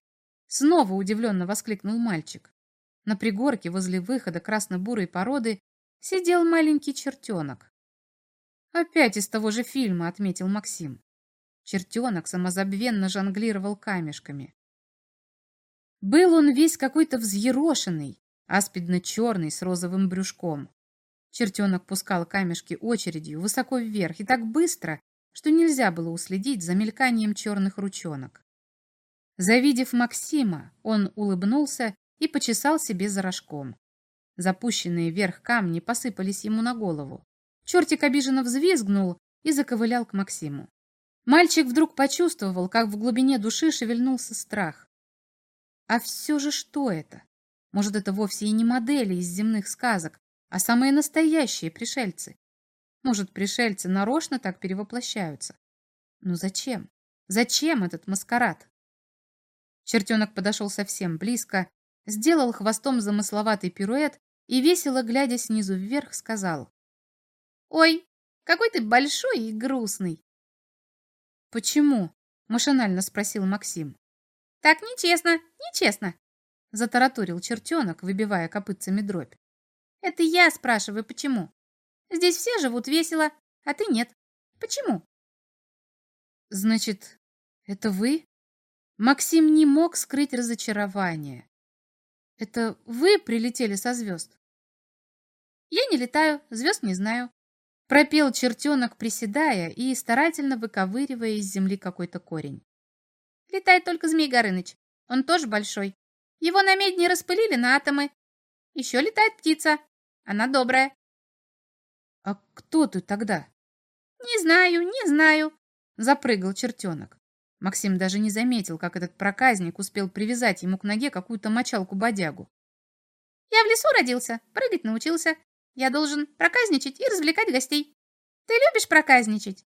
Снова удивленно воскликнул мальчик. На пригорке возле выхода красно-бурой породы сидел маленький чертенок. Опять из того же фильма, отметил Максим. Чертенок самозабвенно жонглировал камешками. Был он весь какой-то взъерошенный, аспидно-черный с розовым брюшком. Чертенок пускал камешки очередью высоко вверх и так быстро, что нельзя было уследить за мельканием черных ручонок. Завидев Максима, он улыбнулся и почесал себе за рожком. Запущенные вверх камни посыпались ему на голову. Чертик обиженно взвизгнул и заковылял к Максиму. Мальчик вдруг почувствовал, как в глубине души шевельнулся страх. А все же что это? Может, это вовсе и не модели из земных сказок, а самые настоящие пришельцы? Может, пришельцы нарочно так перевоплощаются? Но зачем? Зачем этот маскарад? Чертенок подошел совсем близко, сделал хвостом замысловатый пируэт и, весело глядя снизу вверх, сказал. «Ой, какой ты большой и грустный!» «Почему?» — машинально спросил Максим. «Так нечестно, нечестно!» — затараторил чертенок, выбивая копытцами дробь. «Это я спрашиваю, почему? Здесь все живут весело, а ты нет. Почему?» «Значит, это вы?» Максим не мог скрыть разочарование. «Это вы прилетели со звезд?» «Я не летаю, звезд не знаю», — пропел чертенок, приседая и старательно выковыривая из земли какой-то корень. «Летает только Змей Горыныч. Он тоже большой. Его на медне распылили на атомы. Еще летает птица. Она добрая». «А кто ты тогда?» «Не знаю, не знаю», — запрыгал чертенок. Максим даже не заметил, как этот проказник успел привязать ему к ноге какую-то мочалку-бодягу. «Я в лесу родился, прыгать научился. Я должен проказничать и развлекать гостей. Ты любишь проказничать?»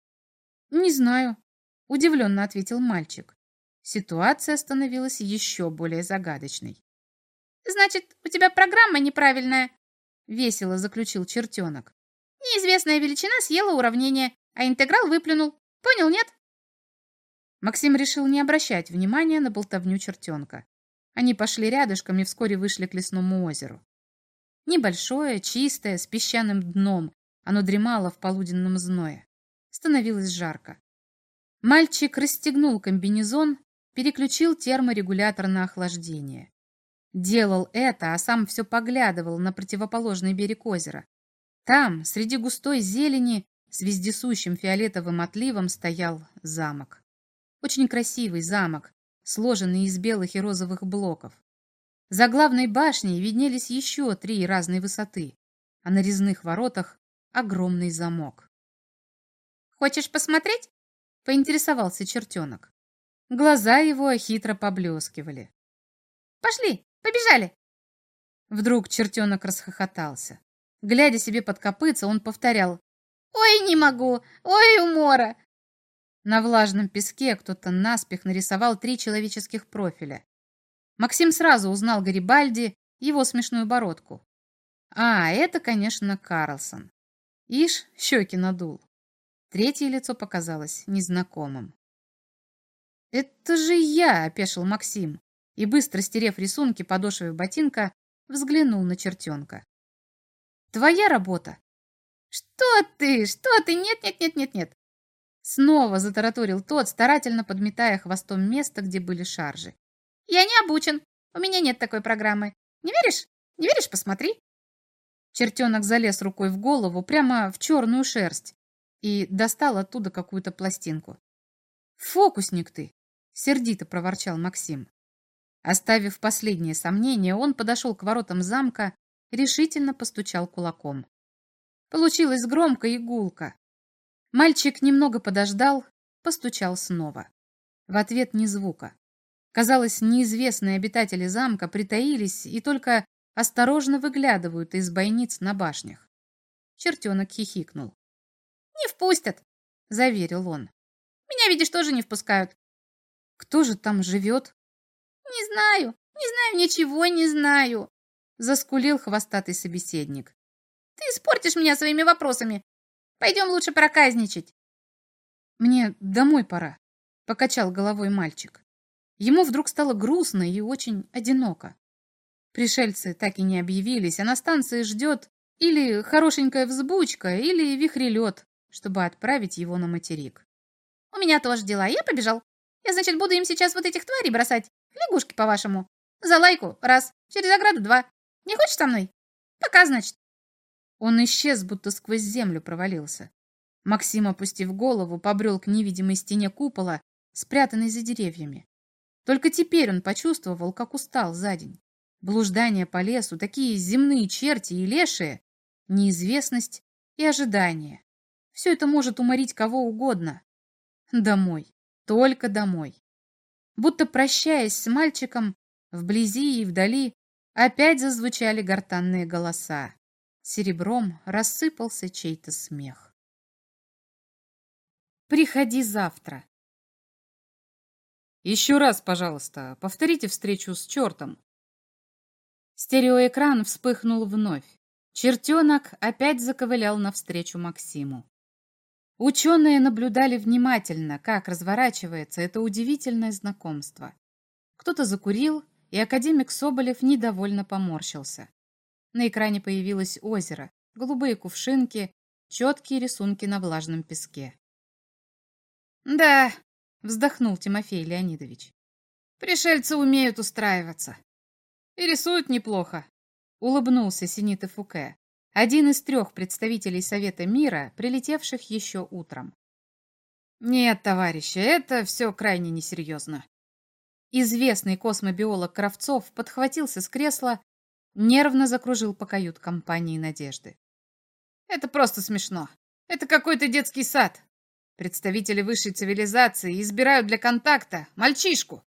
«Не знаю», — удивленно ответил мальчик. Ситуация становилась еще более загадочной. «Значит, у тебя программа неправильная», — весело заключил чертенок. «Неизвестная величина съела уравнение, а интеграл выплюнул. Понял, нет?» Максим решил не обращать внимания на болтовню чертенка. Они пошли рядышком и вскоре вышли к лесному озеру. Небольшое, чистое, с песчаным дном, оно дремало в полуденном зное. Становилось жарко. Мальчик расстегнул комбинезон, переключил терморегулятор на охлаждение. Делал это, а сам все поглядывал на противоположный берег озера. Там, среди густой зелени, с вездесущим фиолетовым отливом стоял замок. Очень красивый замок, сложенный из белых и розовых блоков. За главной башней виднелись еще три разной высоты, а на резных воротах огромный замок. «Хочешь посмотреть?» — поинтересовался чертенок. Глаза его хитро поблескивали. «Пошли, побежали!» Вдруг чертенок расхохотался. Глядя себе под копытца, он повторял «Ой, не могу! Ой, умора! На влажном песке кто-то наспех нарисовал три человеческих профиля. Максим сразу узнал Гарибальди, его смешную бородку. А, это, конечно, Карлсон. Ишь, щеки надул. Третье лицо показалось незнакомым. «Это же я!» – опешил Максим и, быстро стерев рисунки подошвой ботинка, взглянул на чертенка. «Твоя работа!» «Что ты? Что ты? Нет, нет, нет, нет, нет! Снова затараторил тот, старательно подметая хвостом место, где были шаржи. «Я не обучен. У меня нет такой программы. Не веришь? Не веришь? Посмотри». Чертенок залез рукой в голову, прямо в черную шерсть, и достал оттуда какую-то пластинку. «Фокусник ты!» — сердито проворчал Максим. Оставив последнее сомнение, он подошел к воротам замка, решительно постучал кулаком. Получилось громко и гулко. Мальчик немного подождал, постучал снова. В ответ ни звука. Казалось, неизвестные обитатели замка притаились и только осторожно выглядывают из бойниц на башнях. Чертенок хихикнул. «Не впустят», — заверил он. «Меня, видишь, тоже не впускают». «Кто же там живет?» «Не знаю, не знаю, ничего не знаю», — заскулил хвостатый собеседник. «Ты испортишь меня своими вопросами. Пойдем лучше проказничать. Мне домой пора, покачал головой мальчик. Ему вдруг стало грустно и очень одиноко. Пришельцы так и не объявились, а на станции ждет или хорошенькая взбучка, или вихрелет, чтобы отправить его на материк. У меня тоже дела, я побежал. Я, значит, буду им сейчас вот этих тварей бросать. Лягушки, по-вашему. За лайку, раз. Через ограду, два. Не хочешь со мной? Пока, значит. Он исчез, будто сквозь землю провалился. Максим, опустив голову, побрел к невидимой стене купола, спрятанной за деревьями. Только теперь он почувствовал, как устал за день. Блуждания по лесу, такие земные черти и лешие, неизвестность и ожидание. Все это может уморить кого угодно. Домой, только домой. Будто прощаясь с мальчиком, вблизи и вдали опять зазвучали гортанные голоса. Серебром рассыпался чей-то смех. «Приходи завтра», Еще раз, пожалуйста, повторите встречу с чертом. Стереоэкран вспыхнул вновь. Чертенок опять заковылял навстречу Максиму. Ученые наблюдали внимательно, как разворачивается это удивительное знакомство. Кто-то закурил, и академик Соболев недовольно поморщился. На экране появилось озеро, голубые кувшинки, четкие рисунки на влажном песке. «Да», — вздохнул Тимофей Леонидович, — «пришельцы умеют устраиваться. И рисуют неплохо», — улыбнулся Синита Фуке, один из трех представителей Совета мира, прилетевших еще утром. «Нет, товарищи, это все крайне несерьезно». Известный космобиолог Кравцов подхватился с кресла, нервно закружил по кают-компании Надежды. «Это просто смешно. Это какой-то детский сад. Представители высшей цивилизации избирают для контакта мальчишку.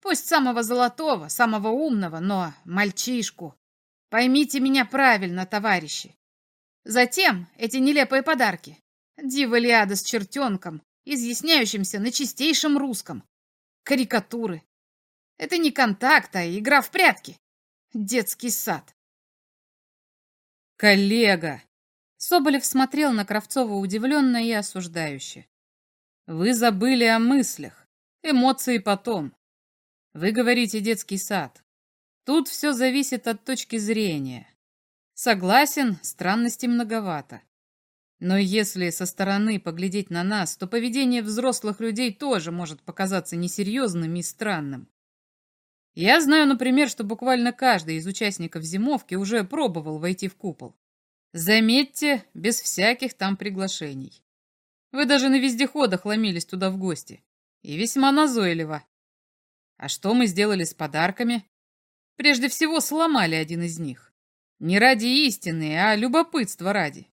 Пусть самого золотого, самого умного, но мальчишку. Поймите меня правильно, товарищи. Затем эти нелепые подарки. Дива Лиада с чертенком, изъясняющимся на чистейшем русском. Карикатуры. Это не контакт, а игра в прятки. Детский сад. Коллега! Соболев смотрел на Кравцова удивленно и осуждающе. Вы забыли о мыслях. Эмоции потом. Вы говорите детский сад. Тут все зависит от точки зрения. Согласен, странностей многовато. Но если со стороны поглядеть на нас, то поведение взрослых людей тоже может показаться несерьезным и странным. Я знаю, например, что буквально каждый из участников зимовки уже пробовал войти в купол. Заметьте, без всяких там приглашений. Вы даже на вездеходах ломились туда в гости. И весьма назойливо. А что мы сделали с подарками? Прежде всего сломали один из них. Не ради истины, а любопытства ради.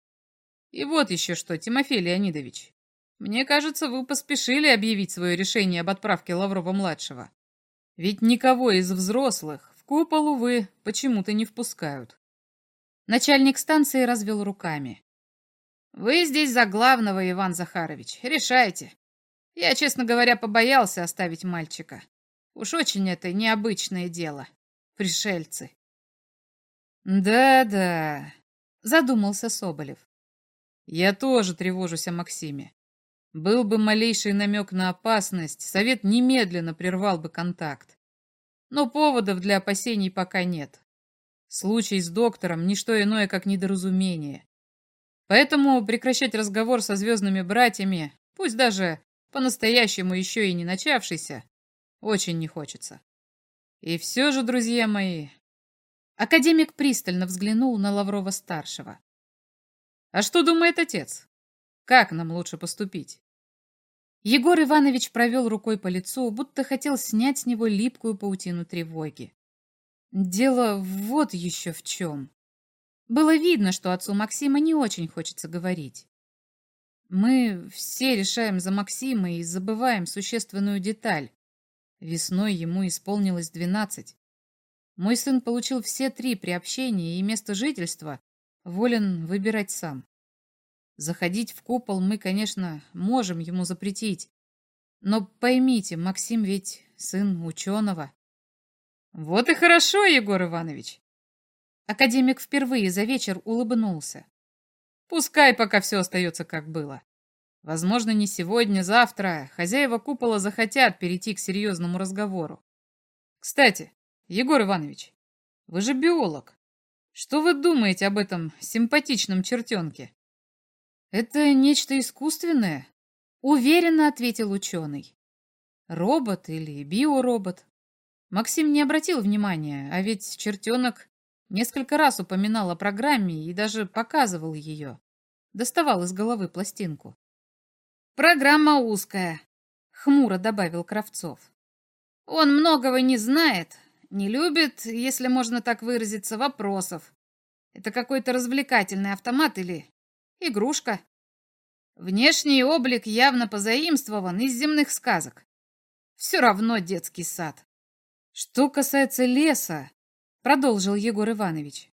И вот еще что, Тимофей Леонидович. Мне кажется, вы поспешили объявить свое решение об отправке Лаврова-младшего. Ведь никого из взрослых в купол, увы, почему-то не впускают. Начальник станции развел руками. «Вы здесь за главного, Иван Захарович. Решайте. Я, честно говоря, побоялся оставить мальчика. Уж очень это необычное дело. Пришельцы». «Да-да», — задумался Соболев. «Я тоже тревожусь о Максиме. Был бы малейший намек на опасность, совет немедленно прервал бы контакт. Но поводов для опасений пока нет. Случай с доктором – не что иное, как недоразумение. Поэтому прекращать разговор со звездными братьями, пусть даже по-настоящему еще и не начавшийся, очень не хочется. И все же, друзья мои... Академик пристально взглянул на Лаврова-старшего. А что думает отец? Как нам лучше поступить? Егор Иванович провел рукой по лицу, будто хотел снять с него липкую паутину тревоги. Дело вот еще в чем. Было видно, что отцу Максима не очень хочется говорить. Мы все решаем за Максима и забываем существенную деталь. Весной ему исполнилось двенадцать. Мой сын получил все три приобщения и место жительства волен выбирать сам. Заходить в купол мы, конечно, можем ему запретить. Но поймите, Максим ведь сын ученого. Вот и хорошо, Егор Иванович. Академик впервые за вечер улыбнулся. Пускай пока все остается как было. Возможно, не сегодня, завтра хозяева купола захотят перейти к серьезному разговору. Кстати, Егор Иванович, вы же биолог. Что вы думаете об этом симпатичном чертенке? «Это нечто искусственное?» — уверенно ответил ученый. «Робот или биоробот?» Максим не обратил внимания, а ведь чертенок несколько раз упоминал о программе и даже показывал ее. Доставал из головы пластинку. «Программа узкая», — хмуро добавил Кравцов. «Он многого не знает, не любит, если можно так выразиться, вопросов. Это какой-то развлекательный автомат или Игрушка. Внешний облик явно позаимствован из земных сказок. Все равно детский сад. Что касается леса, продолжил Егор Иванович,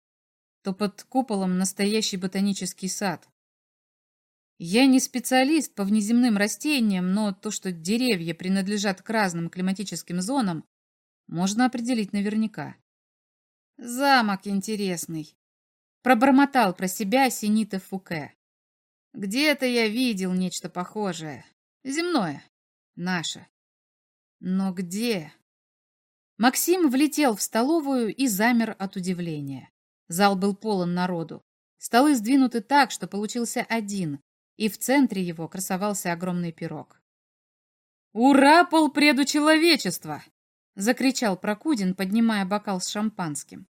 то под куполом настоящий ботанический сад. Я не специалист по внеземным растениям, но то, что деревья принадлежат к разным климатическим зонам, можно определить наверняка. Замок интересный. Пробормотал про себя Синита Фуке. Где-то я видел нечто похожее. Земное. Наше. Но где? Максим влетел в столовую и замер от удивления. Зал был полон народу. Столы сдвинуты так, что получился один, и в центре его красовался огромный пирог. «Ура, полпреду человечества!» — закричал Прокудин, поднимая бокал с шампанским.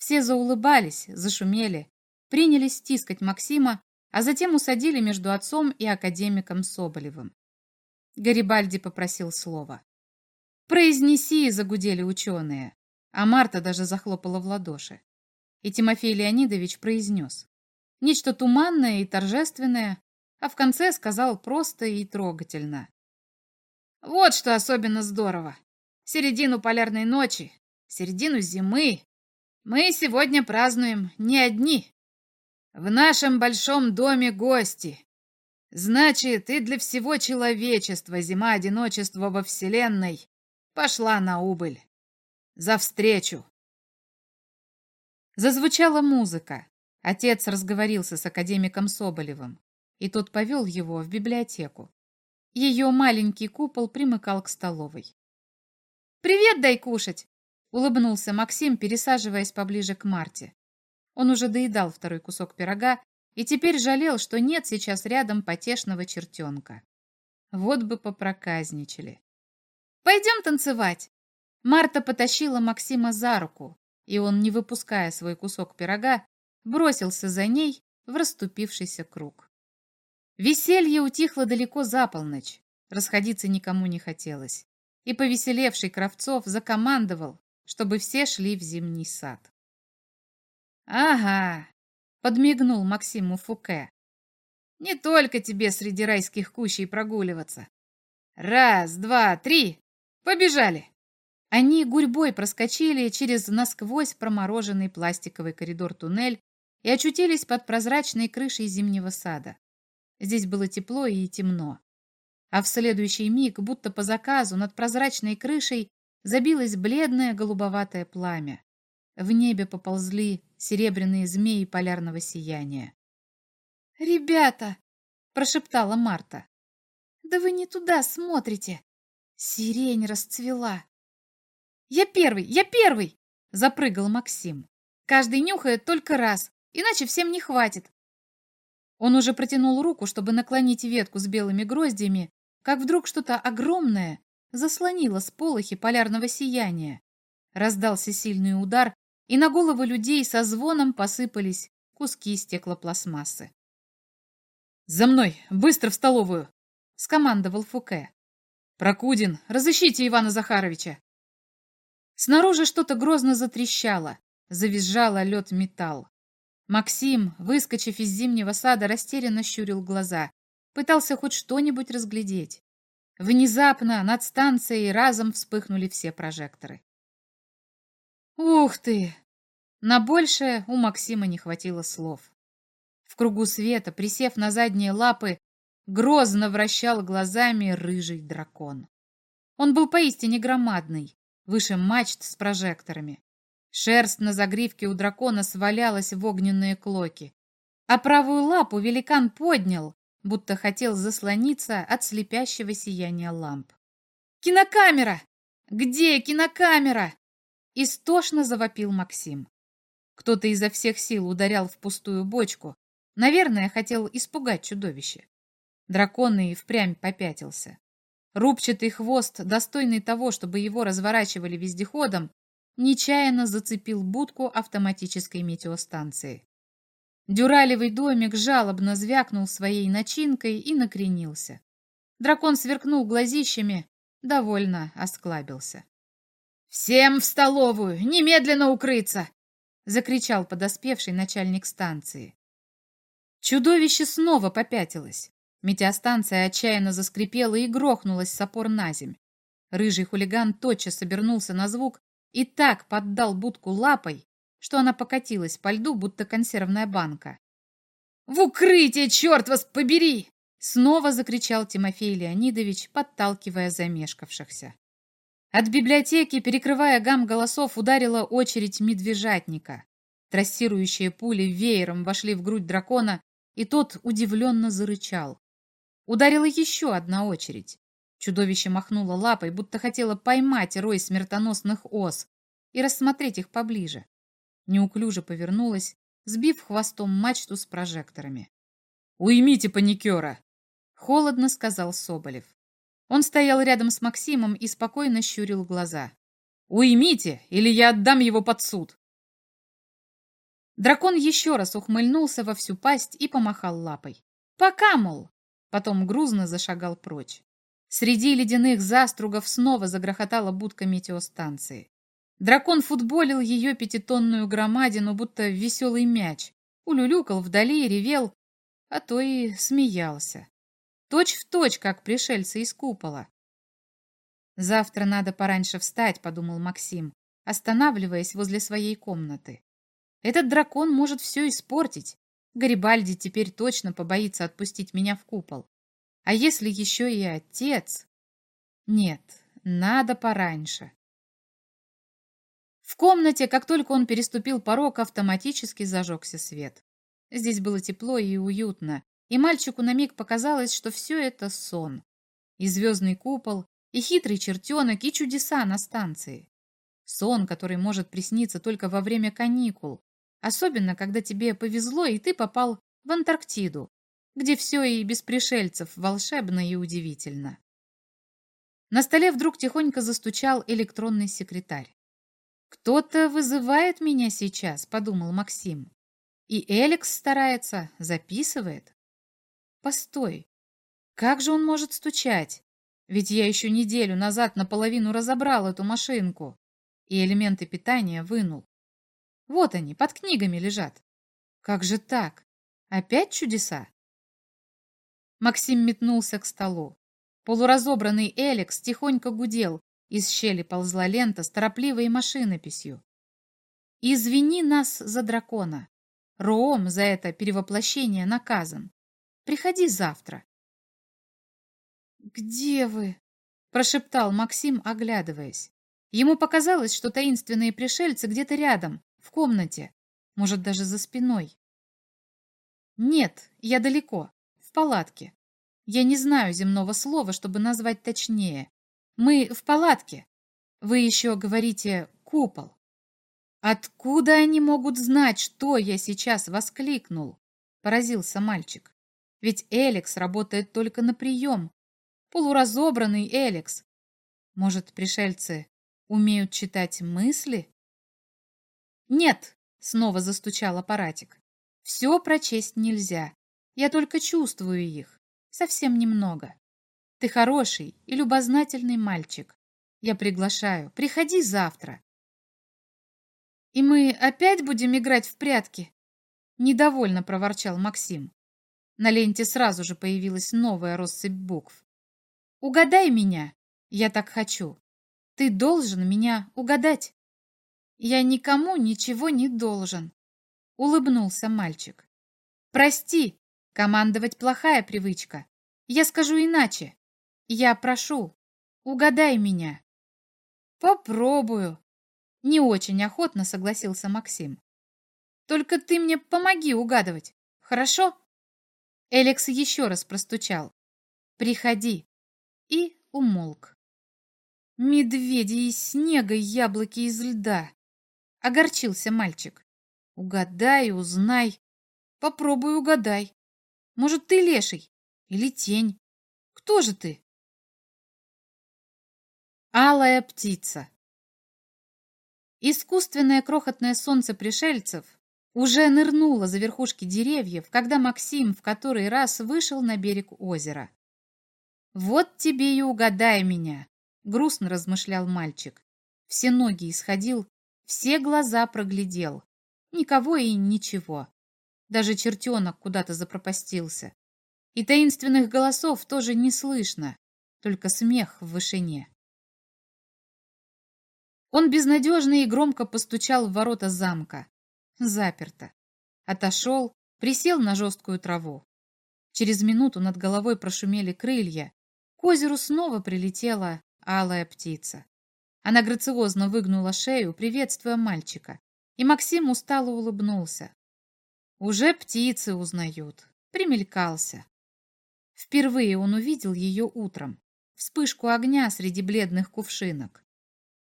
Все заулыбались, зашумели, принялись стискать Максима, а затем усадили между отцом и академиком Соболевым. Гарибальди попросил слова. «Произнеси!» — загудели ученые, а Марта даже захлопала в ладоши. И Тимофей Леонидович произнес. Нечто туманное и торжественное, а в конце сказал просто и трогательно. «Вот что особенно здорово! Середину полярной ночи, середину зимы мы сегодня празднуем не одни. В нашем большом доме гости. Значит, и для всего человечества зима одиночества во Вселенной пошла на убыль. За встречу!» Зазвучала музыка. Отец разговорился с академиком Соболевым, и тот повел его в библиотеку. Ее маленький купол примыкал к столовой. «Привет, дай кушать!» — улыбнулся Максим, пересаживаясь поближе к Марте. Он уже доедал второй кусок пирога и теперь жалел, что нет сейчас рядом потешного чертенка. Вот бы попроказничали. «Пойдем танцевать!» Марта потащила Максима за руку, и он, не выпуская свой кусок пирога, бросился за ней в расступившийся круг. Веселье утихло далеко за полночь, расходиться никому не хотелось, и повеселевший Кравцов закомандовал, чтобы все шли в зимний сад. «Ага», — подмигнул Максиму Фуке, — «не только тебе среди райских кущей прогуливаться. Раз, два, три, побежали!» Они гурьбой проскочили через насквозь промороженный пластиковый коридор-туннель и очутились под прозрачной крышей зимнего сада. Здесь было тепло и темно. А в следующий миг, будто по заказу, над прозрачной крышей забилось бледное голубоватое пламя. В небе поползли серебряные змеи полярного сияния. «Ребята!» — прошептала Марта. «Да вы не туда смотрите! Сирень расцвела!» «Я первый! Я первый!» — запрыгал Максим. «Каждый нюхает только раз, иначе всем не хватит». Он уже протянул руку, чтобы наклонить ветку с белыми гроздьями, как вдруг что-то огромное заслонило сполохи полярного сияния. Раздался сильный удар, и на головы людей со звоном посыпались куски стеклопластмассы. «За мной! Быстро в столовую!» — скомандовал Фуке. «Прокудин, разыщите Ивана Захаровича!» Снаружи что-то грозно затрещало, завизжало лед металл. Максим, выскочив из зимнего сада, растерянно щурил глаза, пытался хоть что-нибудь разглядеть. Внезапно над станцией разом вспыхнули все прожекторы. «Ух ты!» На большее у Максима не хватило слов. В кругу света, присев на задние лапы, грозно вращал глазами рыжий дракон. Он был поистине громадный, выше мачт с прожекторами. Шерсть на загривке у дракона свалялась в огненные клоки, а правую лапу великан поднял, будто хотел заслониться от слепящего сияния ламп. «Кинокамера! Где кинокамера?» Истошно завопил Максим. Кто-то изо всех сил ударял в пустую бочку. Наверное, хотел испугать чудовище. Дракон и впрямь попятился. Рубчатый хвост, достойный того, чтобы его разворачивали вездеходом, нечаянно зацепил будку автоматической метеостанции. Дюралевый домик жалобно звякнул своей начинкой и накренился. Дракон сверкнул глазищами, довольно осклабился. «Всем в столовую! Немедленно укрыться!» — закричал подоспевший начальник станции. Чудовище снова попятилось. Метеостанция отчаянно заскрипела и грохнулась с опор на земь. Рыжий хулиган тотчас обернулся на звук и так поддал будку лапой, что она покатилась по льду, будто консервная банка. В укрытие, черт вас побери!» Снова закричал Тимофей Леонидович, подталкивая замешкавшихся. От библиотеки, перекрывая гам голосов, ударила очередь медвежатника. Трассирующие пули веером вошли в грудь дракона, и тот удивленно зарычал. Ударила еще одна очередь. Чудовище махнуло лапой, будто хотело поймать рой смертоносных ос и рассмотреть их поближе. Неуклюже повернулась, сбив хвостом мачту с прожекторами. «Уймите паникера!» — холодно сказал Соболев. Он стоял рядом с Максимом и спокойно щурил глаза. «Уймите, или я отдам его под суд!» Дракон еще раз ухмыльнулся во всю пасть и помахал лапой. «Пока, мол!» Потом грузно зашагал прочь. Среди ледяных застругов снова загрохотала будка метеостанции. Дракон футболил ее пятитонную громадину, будто веселый мяч. Улюлюкал вдали, ревел, а то и смеялся. Точь в точь, как пришельцы из купола. «Завтра надо пораньше встать», — подумал Максим, останавливаясь возле своей комнаты. «Этот дракон может все испортить. Гарибальди теперь точно побоится отпустить меня в купол. А если еще и отец? Нет, надо пораньше. В комнате, как только он переступил порог, автоматически зажегся свет. Здесь было тепло и уютно, и мальчику на миг показалось, что все это сон. И звездный купол, и хитрый чертенок, и чудеса на станции. Сон, который может присниться только во время каникул, особенно когда тебе повезло, и ты попал в Антарктиду, где все и без пришельцев волшебно и удивительно. На столе вдруг тихонько застучал электронный секретарь. «Кто-то вызывает меня сейчас», — подумал Максим. «И Элекс старается, записывает». «Постой, как же он может стучать? Ведь я еще неделю назад наполовину разобрал эту машинку и элементы питания вынул. Вот они, под книгами лежат. Как же так? Опять чудеса? Максим метнулся к столу. Полуразобранный Эликс тихонько гудел, из щели ползла лента с торопливой машинописью. «Извини нас за дракона. Роом за это перевоплощение наказан. Приходи завтра». «Где вы?» – прошептал Максим, оглядываясь. Ему показалось, что таинственные пришельцы где-то рядом, в комнате, может, даже за спиной. «Нет, я далеко в палатке. Я не знаю земного слова, чтобы назвать точнее. Мы в палатке. Вы еще говорите «купол». Откуда они могут знать, что я сейчас воскликнул? Поразился мальчик. Ведь Элекс работает только на прием. Полуразобранный Элекс. Может, пришельцы умеют читать мысли? Нет, снова застучал аппаратик. Все прочесть нельзя. Я только чувствую их. Совсем немного. Ты хороший и любознательный мальчик. Я приглашаю. Приходи завтра. И мы опять будем играть в прятки? Недовольно проворчал Максим. На ленте сразу же появилась новая россыпь букв. Угадай меня. Я так хочу. Ты должен меня угадать. Я никому ничего не должен. Улыбнулся мальчик. Прости, командовать плохая привычка. Я скажу иначе. Я прошу, угадай меня. Попробую. Не очень охотно согласился Максим. Только ты мне помоги угадывать, хорошо? Элекс еще раз простучал. Приходи. И умолк. Медведи из снега, яблоки из льда. Огорчился мальчик. Угадай, узнай. Попробуй угадай. Может, ты леший или тень? Кто же ты? Алая птица. Искусственное крохотное солнце пришельцев уже нырнуло за верхушки деревьев, когда Максим в который раз вышел на берег озера. «Вот тебе и угадай меня», — грустно размышлял мальчик. Все ноги исходил, все глаза проглядел. Никого и ничего. Даже чертенок куда-то запропастился. И таинственных голосов тоже не слышно, только смех в вышине. Он безнадежно и громко постучал в ворота замка. Заперто. Отошел, присел на жесткую траву. Через минуту над головой прошумели крылья. К озеру снова прилетела алая птица. Она грациозно выгнула шею, приветствуя мальчика, и Максим устало улыбнулся. Уже птицы узнают. Примелькался. Впервые он увидел ее утром, вспышку огня среди бледных кувшинок.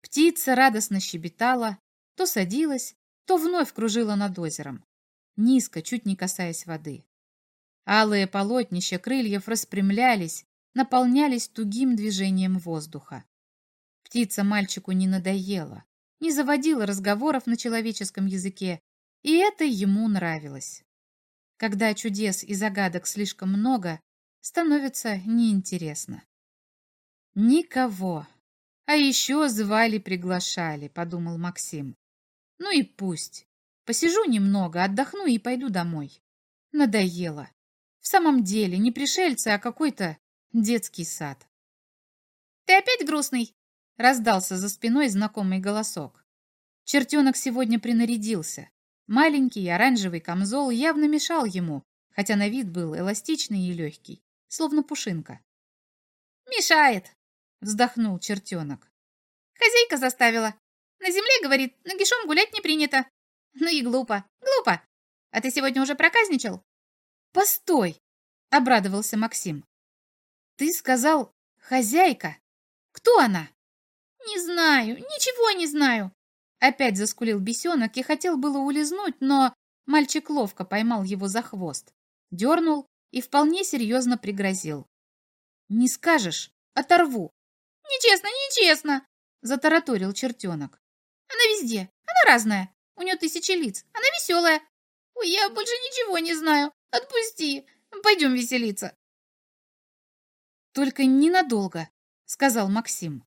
Птица радостно щебетала, то садилась, то вновь кружила над озером, низко, чуть не касаясь воды. Алые полотнища крыльев распрямлялись, наполнялись тугим движением воздуха. Птица мальчику не надоела, не заводила разговоров на человеческом языке, и это ему нравилось. Когда чудес и загадок слишком много, становится неинтересно. Никого. А еще звали-приглашали, подумал Максим. Ну и пусть. Посижу немного, отдохну и пойду домой. Надоело. В самом деле, не пришельцы, а какой-то детский сад. «Ты опять грустный?» — раздался за спиной знакомый голосок. Чертенок сегодня принарядился. Маленький оранжевый камзол явно мешал ему, хотя на вид был эластичный и легкий, словно пушинка. «Мешает!» — вздохнул чертенок. «Хозяйка заставила. На земле, говорит, нагишом гулять не принято. Ну и глупо, глупо. А ты сегодня уже проказничал?» «Постой!» — обрадовался Максим. «Ты сказал «хозяйка». Кто она?» «Не знаю, ничего не знаю. Опять заскулил бесенок и хотел было улизнуть, но мальчик ловко поймал его за хвост, дернул и вполне серьезно пригрозил. «Не скажешь, оторву!» «Нечестно, нечестно!» — затараторил чертенок. «Она везде, она разная, у нее тысячи лиц, она веселая. Ой, я больше ничего не знаю, отпусти, пойдем веселиться!» «Только ненадолго», — сказал Максим.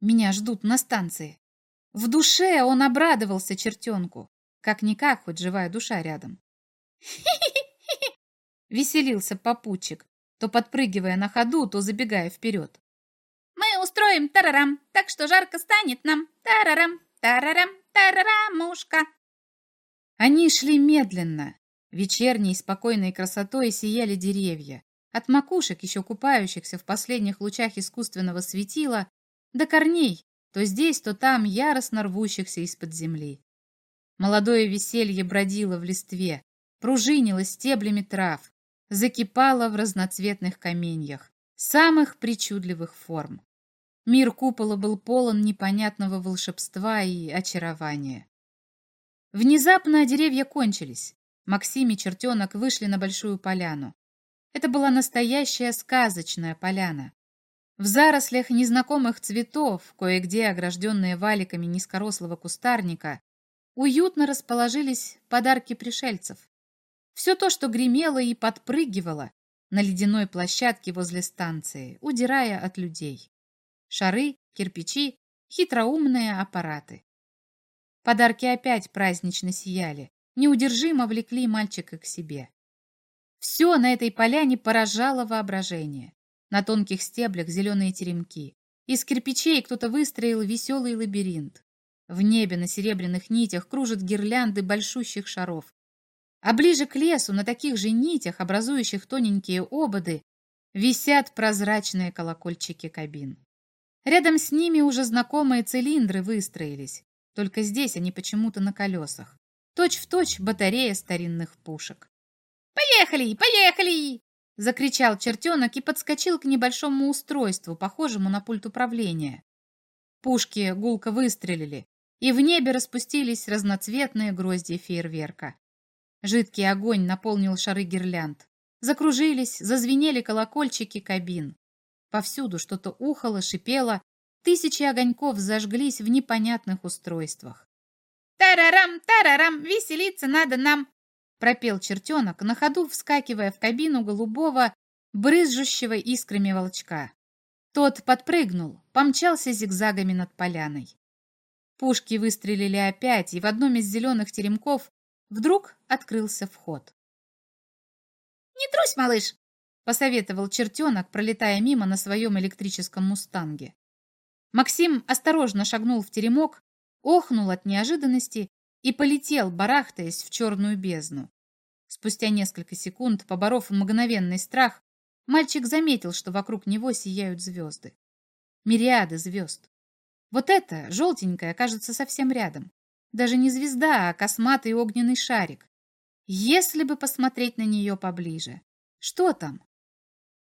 «Меня ждут на станции». В душе он обрадовался чертенку. Как-никак, хоть живая душа рядом. Веселился попутчик, то подпрыгивая на ходу, то забегая вперед. «Мы устроим тарарам, так что жарко станет нам. Тарарам, тарарам, тарарамушка!» Они шли медленно. Вечерней спокойной красотой сияли деревья. От макушек, еще купающихся в последних лучах искусственного светила, до корней, то здесь, то там яростно рвущихся из-под земли. Молодое веселье бродило в листве, пружинило стеблями трав, закипало в разноцветных каменьях, самых причудливых форм. Мир купола был полон непонятного волшебства и очарования. Внезапно деревья кончились. Максим и чертенок вышли на большую поляну. Это была настоящая сказочная поляна. В зарослях незнакомых цветов, кое-где огражденные валиками низкорослого кустарника, уютно расположились подарки пришельцев. Все то, что гремело и подпрыгивало на ледяной площадке возле станции, удирая от людей. Шары, кирпичи, хитроумные аппараты. Подарки опять празднично сияли, неудержимо влекли мальчика к себе. Все на этой поляне поражало воображение. На тонких стеблях зеленые теремки. Из кирпичей кто-то выстроил веселый лабиринт. В небе на серебряных нитях кружат гирлянды большущих шаров. А ближе к лесу, на таких же нитях, образующих тоненькие ободы, висят прозрачные колокольчики кабин. Рядом с ними уже знакомые цилиндры выстроились, только здесь они почему-то на колесах. Точь-в-точь точь батарея старинных пушек. «Поехали! Поехали!» Закричал чертенок и подскочил к небольшому устройству, похожему на пульт управления. Пушки гулко выстрелили, и в небе распустились разноцветные грозди фейерверка. Жидкий огонь наполнил шары гирлянд. Закружились, зазвенели колокольчики кабин. Повсюду что-то ухало, шипело, тысячи огоньков зажглись в непонятных устройствах. «Тарарам, тарарам, веселиться надо нам!» пропел чертенок, на ходу вскакивая в кабину голубого, брызжущего искрами волчка. Тот подпрыгнул, помчался зигзагами над поляной. Пушки выстрелили опять, и в одном из зеленых теремков вдруг открылся вход. «Не трусь, малыш!» — посоветовал чертенок, пролетая мимо на своем электрическом мустанге. Максим осторожно шагнул в теремок, охнул от неожиданности и полетел, барахтаясь в черную бездну. Спустя несколько секунд, поборов мгновенный страх, мальчик заметил, что вокруг него сияют звезды. Мириады звезд. Вот эта, желтенькая, кажется совсем рядом. Даже не звезда, а косматый огненный шарик. Если бы посмотреть на нее поближе. Что там?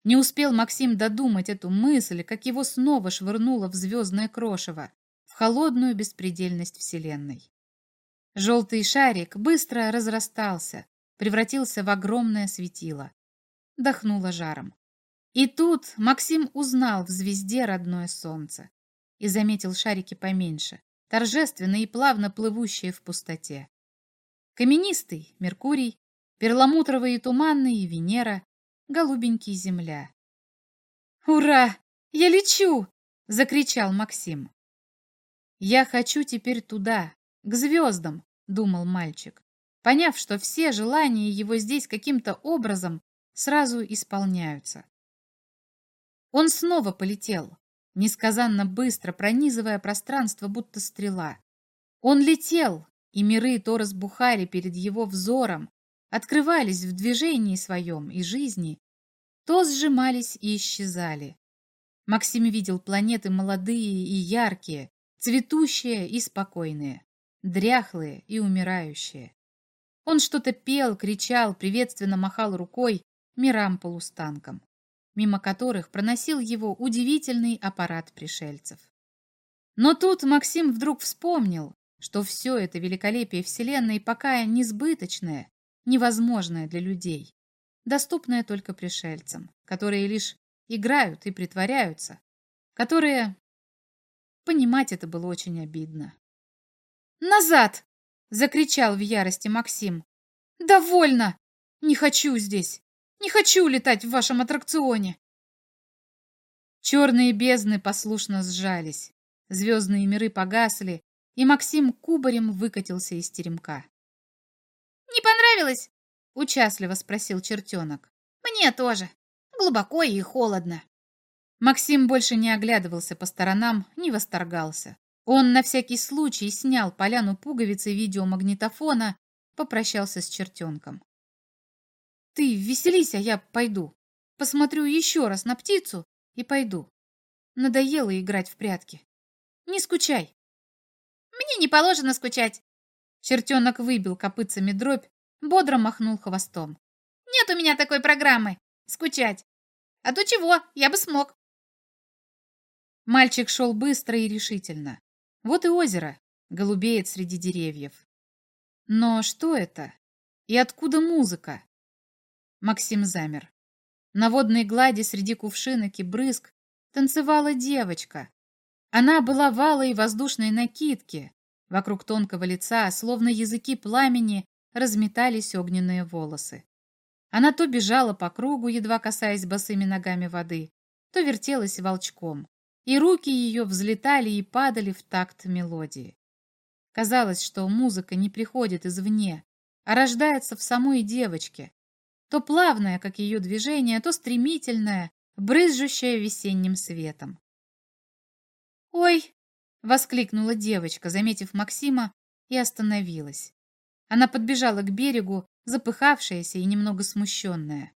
Не успел Максим додумать эту мысль, как его снова швырнуло в звездное крошево, в холодную беспредельность Вселенной. Желтый шарик быстро разрастался, превратился в огромное светило. Дохнуло жаром. И тут Максим узнал в звезде родное солнце и заметил шарики поменьше, торжественные и плавно плывущие в пустоте. Каменистый — Меркурий, перламутровый и туманный — Венера, голубенький — Земля. «Ура! Я лечу!» — закричал Максим. «Я хочу теперь туда, к звездам», — думал мальчик, поняв, что все желания его здесь каким-то образом сразу исполняются. Он снова полетел, несказанно быстро пронизывая пространство, будто стрела. Он летел, и миры то разбухали перед его взором, открывались в движении своем и жизни, то сжимались и исчезали. Максим видел планеты молодые и яркие, цветущие и спокойные, дряхлые и умирающие. Он что-то пел, кричал, приветственно махал рукой мирам-полустанкам мимо которых проносил его удивительный аппарат пришельцев. Но тут Максим вдруг вспомнил, что все это великолепие Вселенной пока несбыточное, невозможное для людей, доступное только пришельцам, которые лишь играют и притворяются, которые... Понимать это было очень обидно. «Назад!» — закричал в ярости Максим. «Довольно! Не хочу здесь! Не хочу летать в вашем аттракционе!» Черные бездны послушно сжались, звездные миры погасли, и Максим кубарем выкатился из теремка. «Не понравилось?» — участливо спросил чертенок. «Мне тоже. Глубоко и холодно». Максим больше не оглядывался по сторонам, не восторгался. Он на всякий случай снял поляну пуговицы видеомагнитофона, попрощался с чертенком. Ты веселись, а я пойду. Посмотрю еще раз на птицу и пойду. Надоело играть в прятки. Не скучай. Мне не положено скучать. Чертенок выбил копытцами дробь, бодро махнул хвостом. Нет у меня такой программы. Скучать. А то чего, я бы смог. Мальчик шел быстро и решительно. Вот и озеро, голубеет среди деревьев. Но что это? И откуда музыка? Максим замер. На водной глади среди кувшинок и брызг танцевала девочка. Она была в алой воздушной накидке. Вокруг тонкого лица, словно языки пламени, разметались огненные волосы. Она то бежала по кругу, едва касаясь босыми ногами воды, то вертелась волчком, и руки ее взлетали и падали в такт мелодии. Казалось, что музыка не приходит извне, а рождается в самой девочке, то плавная, как ее движение, то стремительная, брызжущая весенним светом. «Ой!» — воскликнула девочка, заметив Максима, и остановилась. Она подбежала к берегу, запыхавшаяся и немного смущенная.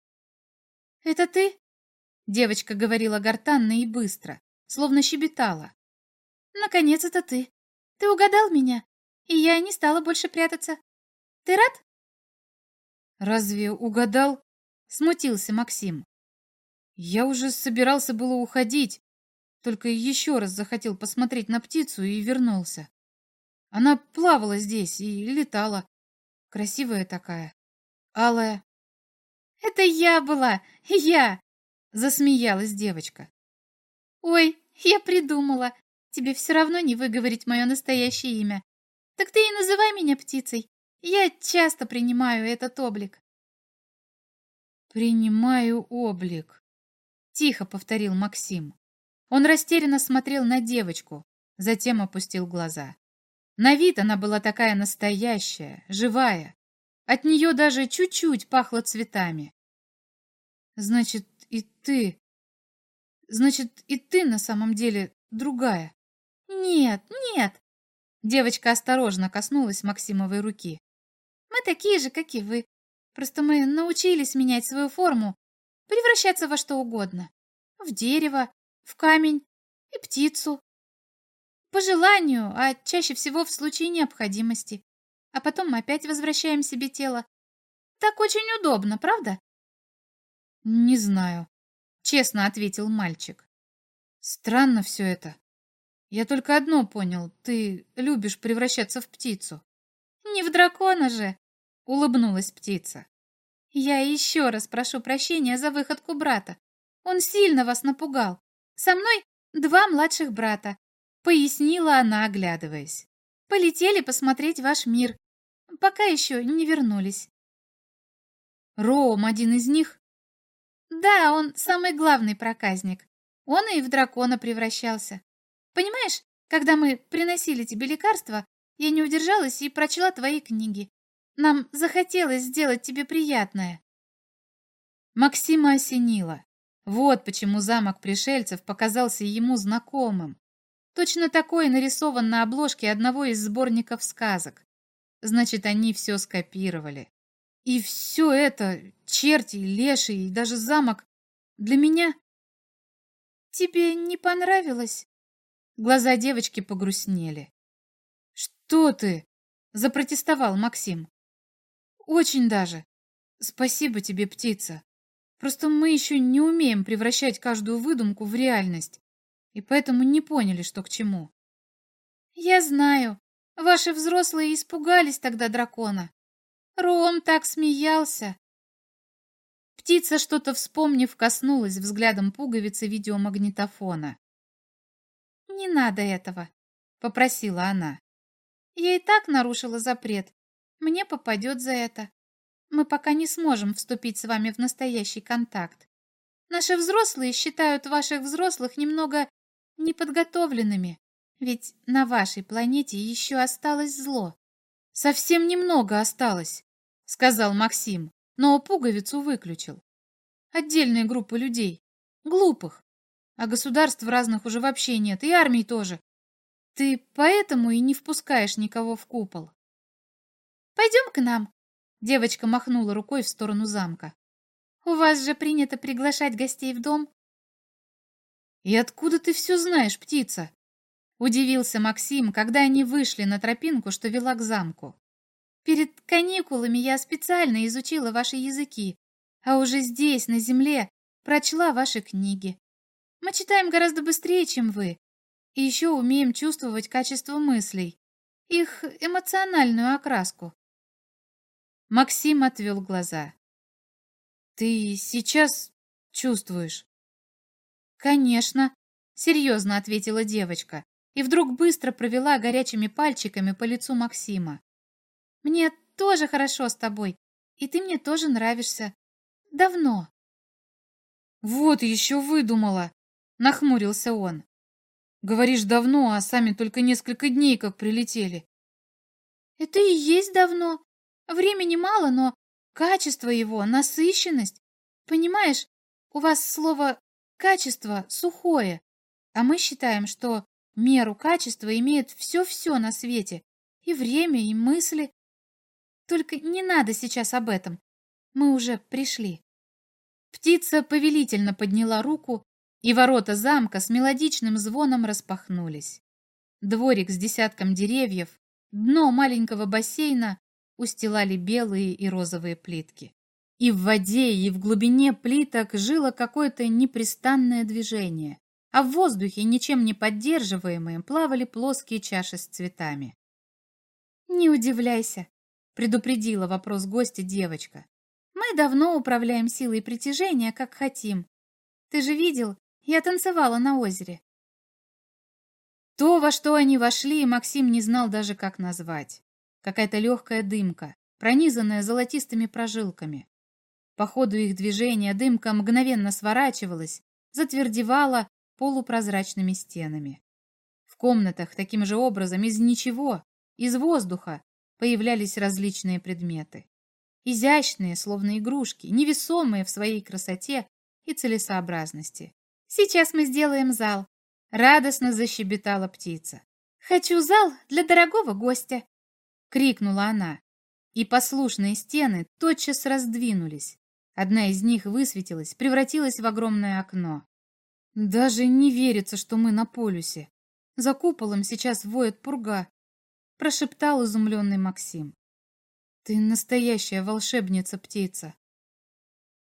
«Это ты?» — девочка говорила гортанно и быстро, словно щебетала. «Наконец это ты. Ты угадал меня, и я не стала больше прятаться. Ты рад?» «Разве угадал?» — смутился Максим. «Я уже собирался было уходить, только еще раз захотел посмотреть на птицу и вернулся. Она плавала здесь и летала. Красивая такая, алая». «Это я была, я!» — засмеялась девочка. «Ой, я придумала. Тебе все равно не выговорить мое настоящее имя. Так ты и называй меня птицей. Я часто принимаю этот облик. Принимаю облик, тихо повторил Максим. Он растерянно смотрел на девочку, затем опустил глаза. На вид она была такая настоящая, живая. От нее даже чуть-чуть пахло цветами. Значит, и ты... Значит, и ты на самом деле другая. Нет, нет. Девочка осторожно коснулась Максимовой руки. Мы такие же, как и вы. Просто мы научились менять свою форму, превращаться во что угодно. В дерево, в камень и птицу. По желанию, а чаще всего в случае необходимости. А потом мы опять возвращаем себе тело. Так очень удобно, правда? Не знаю, честно ответил мальчик. Странно все это. Я только одно понял. Ты любишь превращаться в птицу. Не в дракона же, улыбнулась птица. Я еще раз прошу прощения за выходку брата. Он сильно вас напугал. Со мной два младших брата, пояснила она, оглядываясь. Полетели посмотреть ваш мир. Пока еще не вернулись. Ром один из них? Да, он самый главный проказник. Он и в дракона превращался. Понимаешь, когда мы приносили тебе лекарства, я не удержалась и прочла твои книги. Нам захотелось сделать тебе приятное. Максима осенила. Вот почему замок пришельцев показался ему знакомым. Точно такой нарисован на обложке одного из сборников сказок. Значит, они все скопировали. И все это, черти, леши и даже замок, для меня... Тебе не понравилось? Глаза девочки погрустнели. Что ты? Запротестовал Максим. Очень даже. Спасибо тебе, птица. Просто мы еще не умеем превращать каждую выдумку в реальность, и поэтому не поняли, что к чему. Я знаю. Ваши взрослые испугались тогда дракона. Ром так смеялся. Птица, что-то вспомнив, коснулась взглядом пуговицы видеомагнитофона. «Не надо этого», — попросила она. «Я и так нарушила запрет. Мне попадет за это. Мы пока не сможем вступить с вами в настоящий контакт. Наши взрослые считают ваших взрослых немного неподготовленными, ведь на вашей планете еще осталось зло. Совсем немного осталось, сказал Максим, но пуговицу выключил. Отдельные группы людей, глупых, а государств разных уже вообще нет, и армий тоже. Ты поэтому и не впускаешь никого в купол. Пойдем к нам, Девочка махнула рукой в сторону замка. «У вас же принято приглашать гостей в дом?» «И откуда ты все знаешь, птица?» Удивился Максим, когда они вышли на тропинку, что вела к замку. «Перед каникулами я специально изучила ваши языки, а уже здесь, на земле, прочла ваши книги. Мы читаем гораздо быстрее, чем вы, и еще умеем чувствовать качество мыслей, их эмоциональную окраску. Максим отвел глаза. «Ты сейчас чувствуешь?» «Конечно», — серьезно ответила девочка и вдруг быстро провела горячими пальчиками по лицу Максима. «Мне тоже хорошо с тобой, и ты мне тоже нравишься. Давно». «Вот еще выдумала!» — нахмурился он. «Говоришь давно, а сами только несколько дней как прилетели». «Это и есть давно», Времени мало, но качество его, насыщенность. Понимаешь, у вас слово «качество» сухое, а мы считаем, что меру качества имеет все-все на свете, и время, и мысли. Только не надо сейчас об этом. Мы уже пришли. Птица повелительно подняла руку, и ворота замка с мелодичным звоном распахнулись. Дворик с десятком деревьев, дно маленького бассейна устилали белые и розовые плитки. И в воде, и в глубине плиток жило какое-то непрестанное движение, а в воздухе, ничем не поддерживаемые, плавали плоские чаши с цветами. «Не удивляйся», — предупредила вопрос гостя девочка. «Мы давно управляем силой притяжения, как хотим. Ты же видел, я танцевала на озере». То, во что они вошли, Максим не знал даже, как назвать какая-то легкая дымка, пронизанная золотистыми прожилками. По ходу их движения дымка мгновенно сворачивалась, затвердевала полупрозрачными стенами. В комнатах таким же образом из ничего, из воздуха, появлялись различные предметы. Изящные, словно игрушки, невесомые в своей красоте и целесообразности. «Сейчас мы сделаем зал», — радостно защебетала птица. «Хочу зал для дорогого гостя. — крикнула она. и послушные стены тотчас раздвинулись. Одна из них высветилась, превратилась в огромное окно. Даже не верится, что мы на полюсе. За куполом сейчас воет пурга, прошептал изумленный Максим. Ты настоящая волшебница-птица.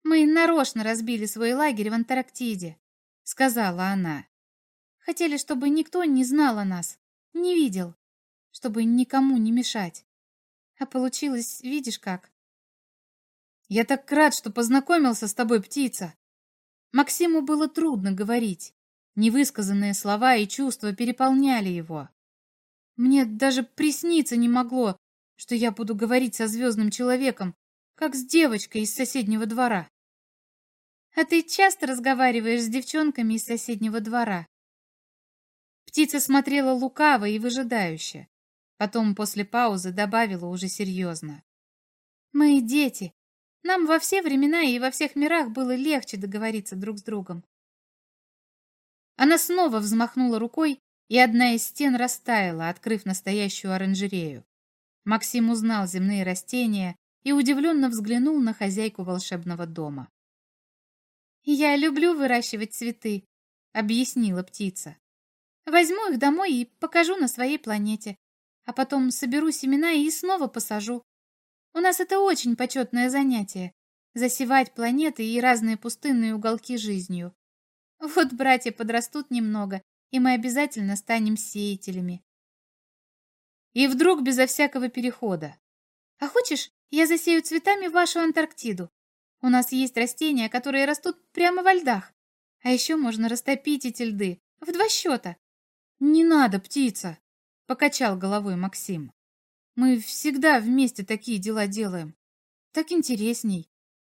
Мы нарочно разбили свой лагерь в Антарктиде, сказала она. Хотели, чтобы никто не знал о нас, не видел, чтобы никому не мешать. А получилось, видишь как. Я так рад, что познакомился с тобой, птица. Максиму было трудно говорить. Невысказанные слова и чувства переполняли его. Мне даже присниться не могло, что я буду говорить со звездным человеком, как с девочкой из соседнего двора. А ты часто разговариваешь с девчонками из соседнего двора? Птица смотрела лукаво и выжидающе. Потом после паузы добавила уже серьезно. Мы дети. Нам во все времена и во всех мирах было легче договориться друг с другом. Она снова взмахнула рукой, и одна из стен растаяла, открыв настоящую оранжерею. Максим узнал земные растения и удивленно взглянул на хозяйку волшебного дома. «Я люблю выращивать цветы», — объяснила птица. «Возьму их домой и покажу на своей планете, а потом соберу семена и снова посажу. У нас это очень почетное занятие — засевать планеты и разные пустынные уголки жизнью. Вот братья подрастут немного, и мы обязательно станем сеятелями. И вдруг безо всякого перехода. А хочешь, я засею цветами вашу Антарктиду? У нас есть растения, которые растут прямо во льдах. А еще можно растопить эти льды в два счета. Не надо, птица, покачал головой Максим. Мы всегда вместе такие дела делаем. Так интересней.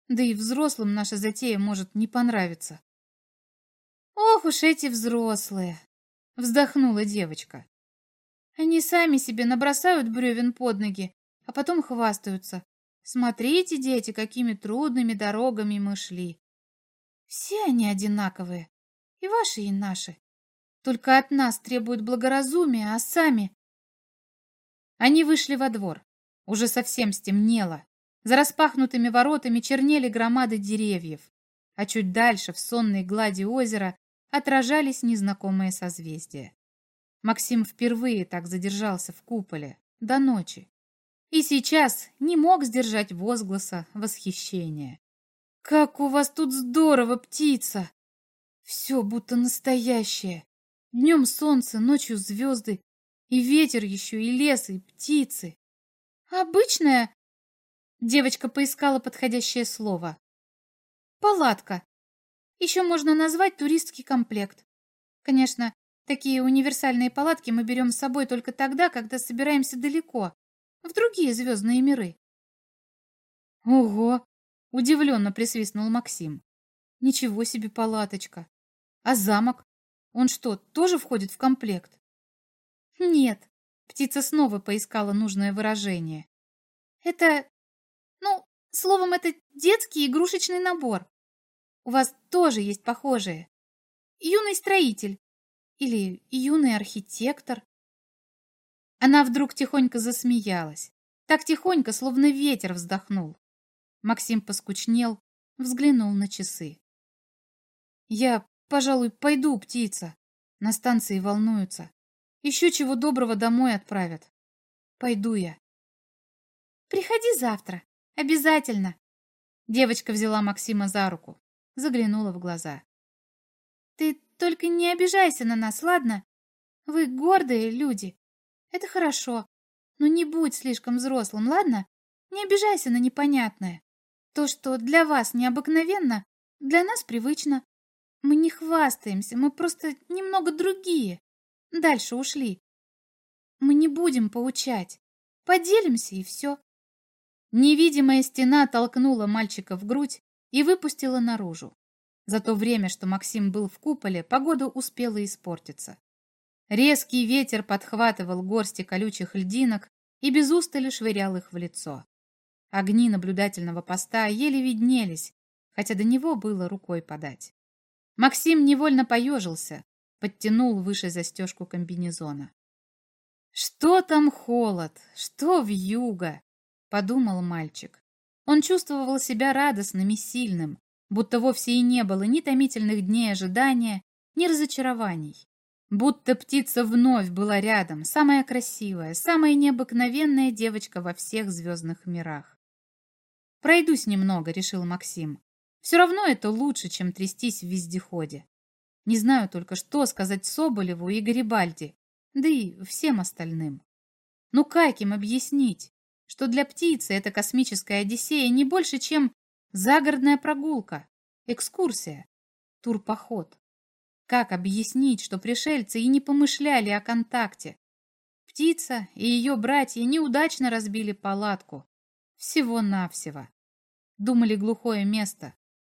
Да и взрослым наша затея может не понравиться. Ох уж эти взрослые, вздохнула девочка. Они сами себе набросают бревен под ноги, а потом хвастаются. Смотрите, дети, какими трудными дорогами мы шли. Все они одинаковые, и ваши, и наши. Только от нас требуют благоразумия, а сами... Они вышли во двор. Уже совсем стемнело. За распахнутыми воротами чернели громады деревьев, а чуть дальше, в сонной глади озера, отражались незнакомые созвездия. Максим впервые так задержался в куполе, до ночи. И сейчас не мог сдержать возгласа восхищения. «Как у вас тут здорово, птица! Все будто настоящее. Днем солнце, ночью звезды, и ветер еще, и лес, и птицы. Обычная...» Девочка поискала подходящее слово. «Палатка. Еще можно назвать туристский комплект. Конечно, Такие универсальные палатки мы берем с собой только тогда, когда собираемся далеко, в другие звездные миры. Ого! Удивленно присвистнул Максим. Ничего себе палаточка. А замок? Он что, тоже входит в комплект? Нет. Птица снова поискала нужное выражение. Это, ну, словом, это детский игрушечный набор. У вас тоже есть похожие. Юный строитель, или юный архитектор. Она вдруг тихонько засмеялась. Так тихонько, словно ветер вздохнул. Максим поскучнел, взглянул на часы. «Я, пожалуй, пойду, птица. На станции волнуются. Еще чего доброго домой отправят. Пойду я». «Приходи завтра. Обязательно». Девочка взяла Максима за руку, заглянула в глаза. «Ты только не обижайся на нас, ладно? Вы гордые люди. Это хорошо. Но не будь слишком взрослым, ладно? Не обижайся на непонятное. То, что для вас необыкновенно, для нас привычно. Мы не хвастаемся, мы просто немного другие. Дальше ушли. Мы не будем поучать. Поделимся и все. Невидимая стена толкнула мальчика в грудь и выпустила наружу. За то время, что Максим был в куполе, погода успела испортиться. Резкий ветер подхватывал горсти колючих льдинок и без устали швырял их в лицо. Огни наблюдательного поста еле виднелись, хотя до него было рукой подать. Максим невольно поежился, подтянул выше застежку комбинезона. Что там холод, что вьюга? подумал мальчик. Он чувствовал себя радостным и сильным, будто вовсе и не было ни томительных дней ожидания, ни разочарований. Будто птица вновь была рядом, самая красивая, самая необыкновенная девочка во всех звездных мирах. «Пройдусь немного», — решил Максим. «Все равно это лучше, чем трястись в вездеходе. Не знаю только, что сказать Соболеву и Гарибальди, да и всем остальным. Ну как им объяснить, что для птицы эта космическая Одиссея не больше, чем загородная прогулка, экскурсия, турпоход? Как объяснить, что пришельцы и не помышляли о контакте? Птица и ее братья неудачно разбили палатку. Всего-навсего. Думали глухое место,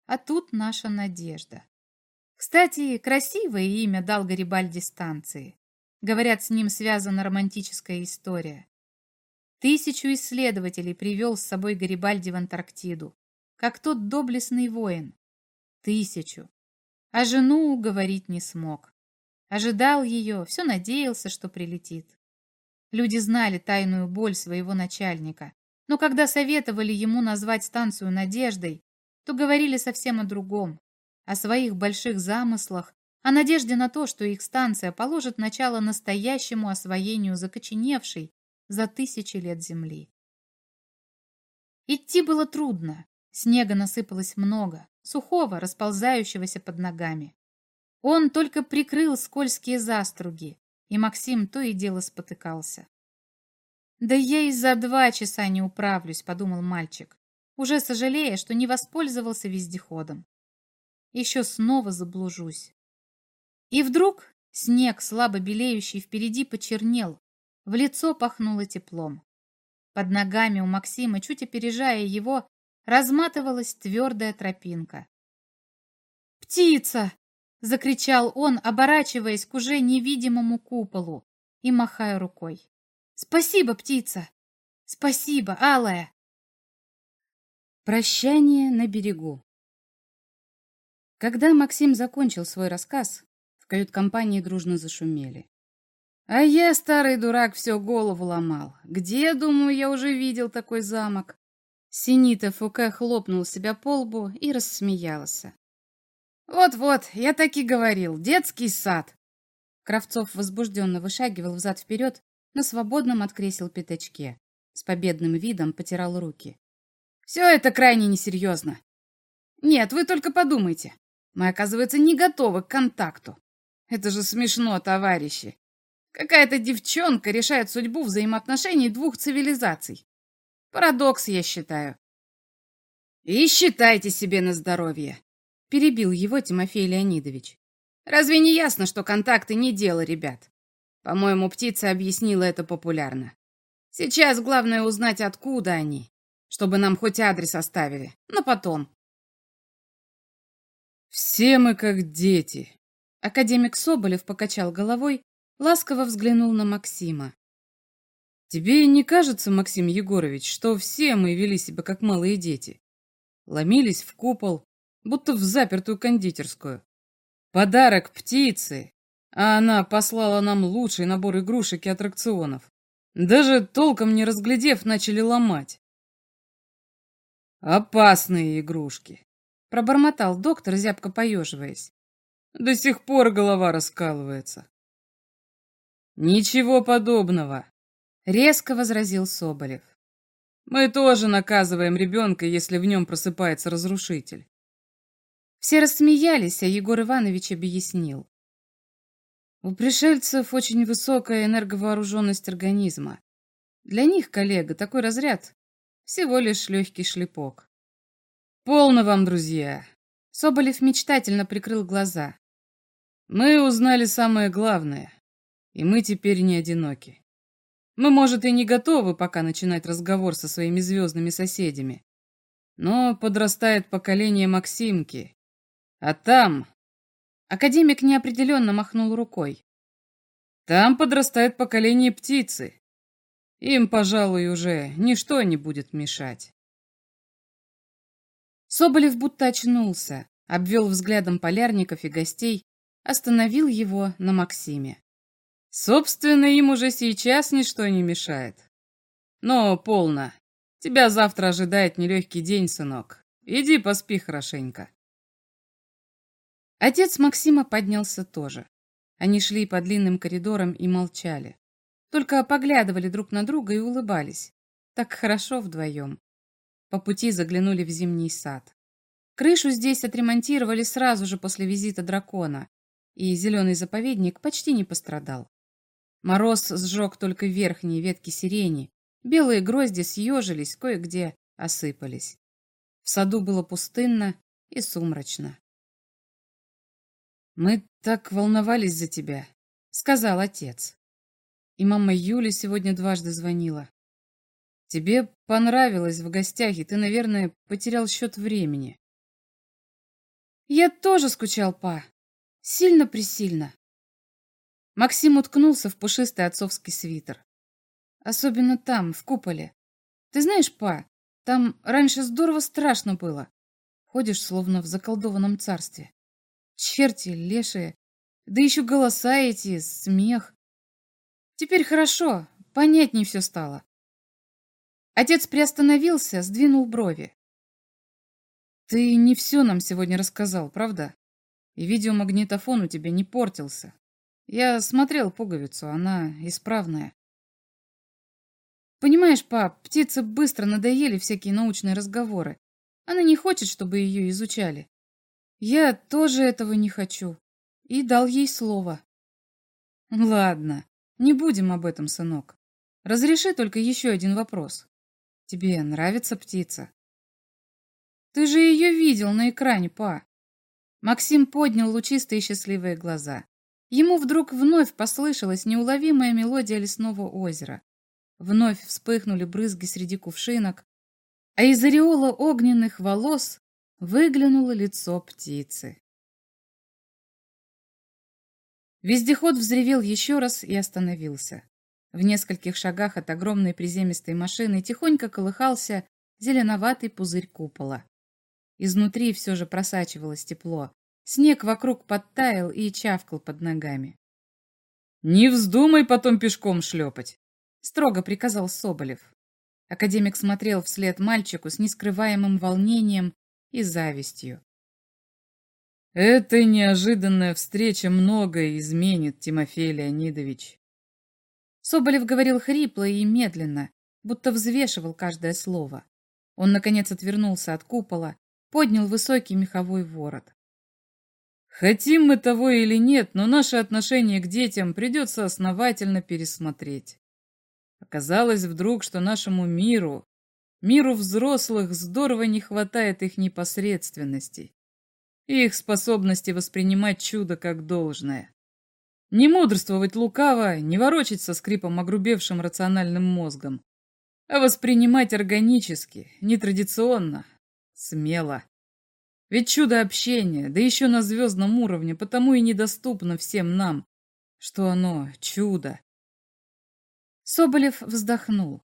а тут наша надежда. Кстати, красивое имя дал Гарибальди станции. Говорят, с ним связана романтическая история. Тысячу исследователей привел с собой Гарибальди в Антарктиду, как тот доблестный воин. Тысячу. А жену уговорить не смог. Ожидал ее, все надеялся, что прилетит. Люди знали тайную боль своего начальника, но когда советовали ему назвать станцию Надеждой, то говорили совсем о другом, о своих больших замыслах о надежде на то, что их станция положит начало настоящему освоению закоченевшей за тысячи лет земли. Идти было трудно, снега насыпалось много, сухого, расползающегося под ногами. Он только прикрыл скользкие заструги, и Максим то и дело спотыкался. «Да я и за два часа не управлюсь», — подумал мальчик, уже сожалея, что не воспользовался вездеходом. Еще снова заблужусь. И вдруг снег, слабо белеющий впереди, почернел, в лицо пахнуло теплом. Под ногами у Максима, чуть опережая его, разматывалась твердая тропинка. «Птица!» — закричал он, оборачиваясь к уже невидимому куполу и махая рукой. «Спасибо, птица! Спасибо, алая!» Прощание на берегу Когда Максим закончил свой рассказ, кают-компании дружно зашумели. А я, старый дурак, все голову ломал. Где, думаю, я уже видел такой замок? Синита Фуке хлопнул себя по лбу и рассмеялся. «Вот-вот, я так и говорил, детский сад!» Кравцов возбужденно вышагивал взад-вперед на свободном от кресел пятачке. С победным видом потирал руки. «Все это крайне несерьезно. Нет, вы только подумайте. Мы, оказывается, не готовы к контакту. Это же смешно, товарищи. Какая-то девчонка решает судьбу взаимоотношений двух цивилизаций. Парадокс, я считаю. И считайте себе на здоровье, перебил его Тимофей Леонидович. Разве не ясно, что контакты не дело, ребят? По-моему, птица объяснила это популярно. Сейчас главное узнать, откуда они, чтобы нам хоть адрес оставили, но потом. Все мы как дети, Академик Соболев покачал головой, ласково взглянул на Максима. «Тебе не кажется, Максим Егорович, что все мы вели себя как малые дети? Ломились в купол, будто в запертую кондитерскую. Подарок птицы, а она послала нам лучший набор игрушек и аттракционов. Даже толком не разглядев, начали ломать. «Опасные игрушки», — пробормотал доктор, зябко поеживаясь. До сих пор голова раскалывается. Ничего подобного, резко возразил Соболев. Мы тоже наказываем ребенка, если в нем просыпается разрушитель. Все рассмеялись, а Егор Иванович объяснил. У пришельцев очень высокая энерговооруженность организма. Для них, коллега, такой разряд всего лишь легкий шлепок. Полно вам, друзья. Соболев мечтательно прикрыл глаза. Мы узнали самое главное, и мы теперь не одиноки. Мы, может, и не готовы пока начинать разговор со своими звездными соседями, но подрастает поколение Максимки, а там... Академик неопределенно махнул рукой. Там подрастает поколение птицы. Им, пожалуй, уже ничто не будет мешать. Соболев будто очнулся, обвел взглядом полярников и гостей остановил его на Максиме. Собственно, им уже сейчас ничто не мешает. Но полно. Тебя завтра ожидает нелегкий день, сынок. Иди поспи хорошенько. Отец Максима поднялся тоже. Они шли по длинным коридорам и молчали. Только поглядывали друг на друга и улыбались. Так хорошо вдвоем. По пути заглянули в зимний сад. Крышу здесь отремонтировали сразу же после визита дракона, и зеленый заповедник почти не пострадал. Мороз сжег только верхние ветки сирени, белые грозди съежились, кое-где осыпались. В саду было пустынно и сумрачно. «Мы так волновались за тебя», — сказал отец. И мама Юля сегодня дважды звонила. «Тебе понравилось в гостях, и ты, наверное, потерял счет времени». «Я тоже скучал, па. Сильно-пресильно». Максим уткнулся в пушистый отцовский свитер. Особенно там, в куполе. Ты знаешь, па, там раньше здорово страшно было. Ходишь, словно в заколдованном царстве. Черти, лешие. Да еще голоса эти, смех. Теперь хорошо, понятней все стало. Отец приостановился, сдвинул брови. Ты не все нам сегодня рассказал, правда? И видеомагнитофон у тебя не портился. Я смотрел пуговицу, она исправная. Понимаешь, пап, птице быстро надоели всякие научные разговоры. Она не хочет, чтобы ее изучали. Я тоже этого не хочу. И дал ей слово. Ладно, не будем об этом, сынок. Разреши только еще один вопрос. Тебе нравится птица? Ты же ее видел на экране, па. Максим поднял лучистые счастливые глаза. Ему вдруг вновь послышалась неуловимая мелодия лесного озера. Вновь вспыхнули брызги среди кувшинок, а из ореола огненных волос выглянуло лицо птицы. Вездеход взревел еще раз и остановился. В нескольких шагах от огромной приземистой машины тихонько колыхался зеленоватый пузырь купола. Изнутри все же просачивалось тепло. Снег вокруг подтаял и чавкал под ногами. «Не вздумай потом пешком шлепать!» — строго приказал Соболев. Академик смотрел вслед мальчику с нескрываемым волнением и завистью. «Эта неожиданная встреча многое изменит, Тимофей Леонидович». Соболев говорил хрипло и медленно, будто взвешивал каждое слово. Он, наконец, отвернулся от купола, поднял высокий меховой ворот. «Хотим мы того или нет, но наше отношение к детям придется основательно пересмотреть. Оказалось вдруг, что нашему миру, Миру взрослых здорово не хватает их непосредственности и их способности воспринимать чудо как должное. Не мудрствовать лукаво, не ворочать со скрипом огрубевшим рациональным мозгом, а воспринимать органически, нетрадиционно, смело. Ведь чудо общения, да еще на звездном уровне, потому и недоступно всем нам, что оно чудо. Соболев вздохнул.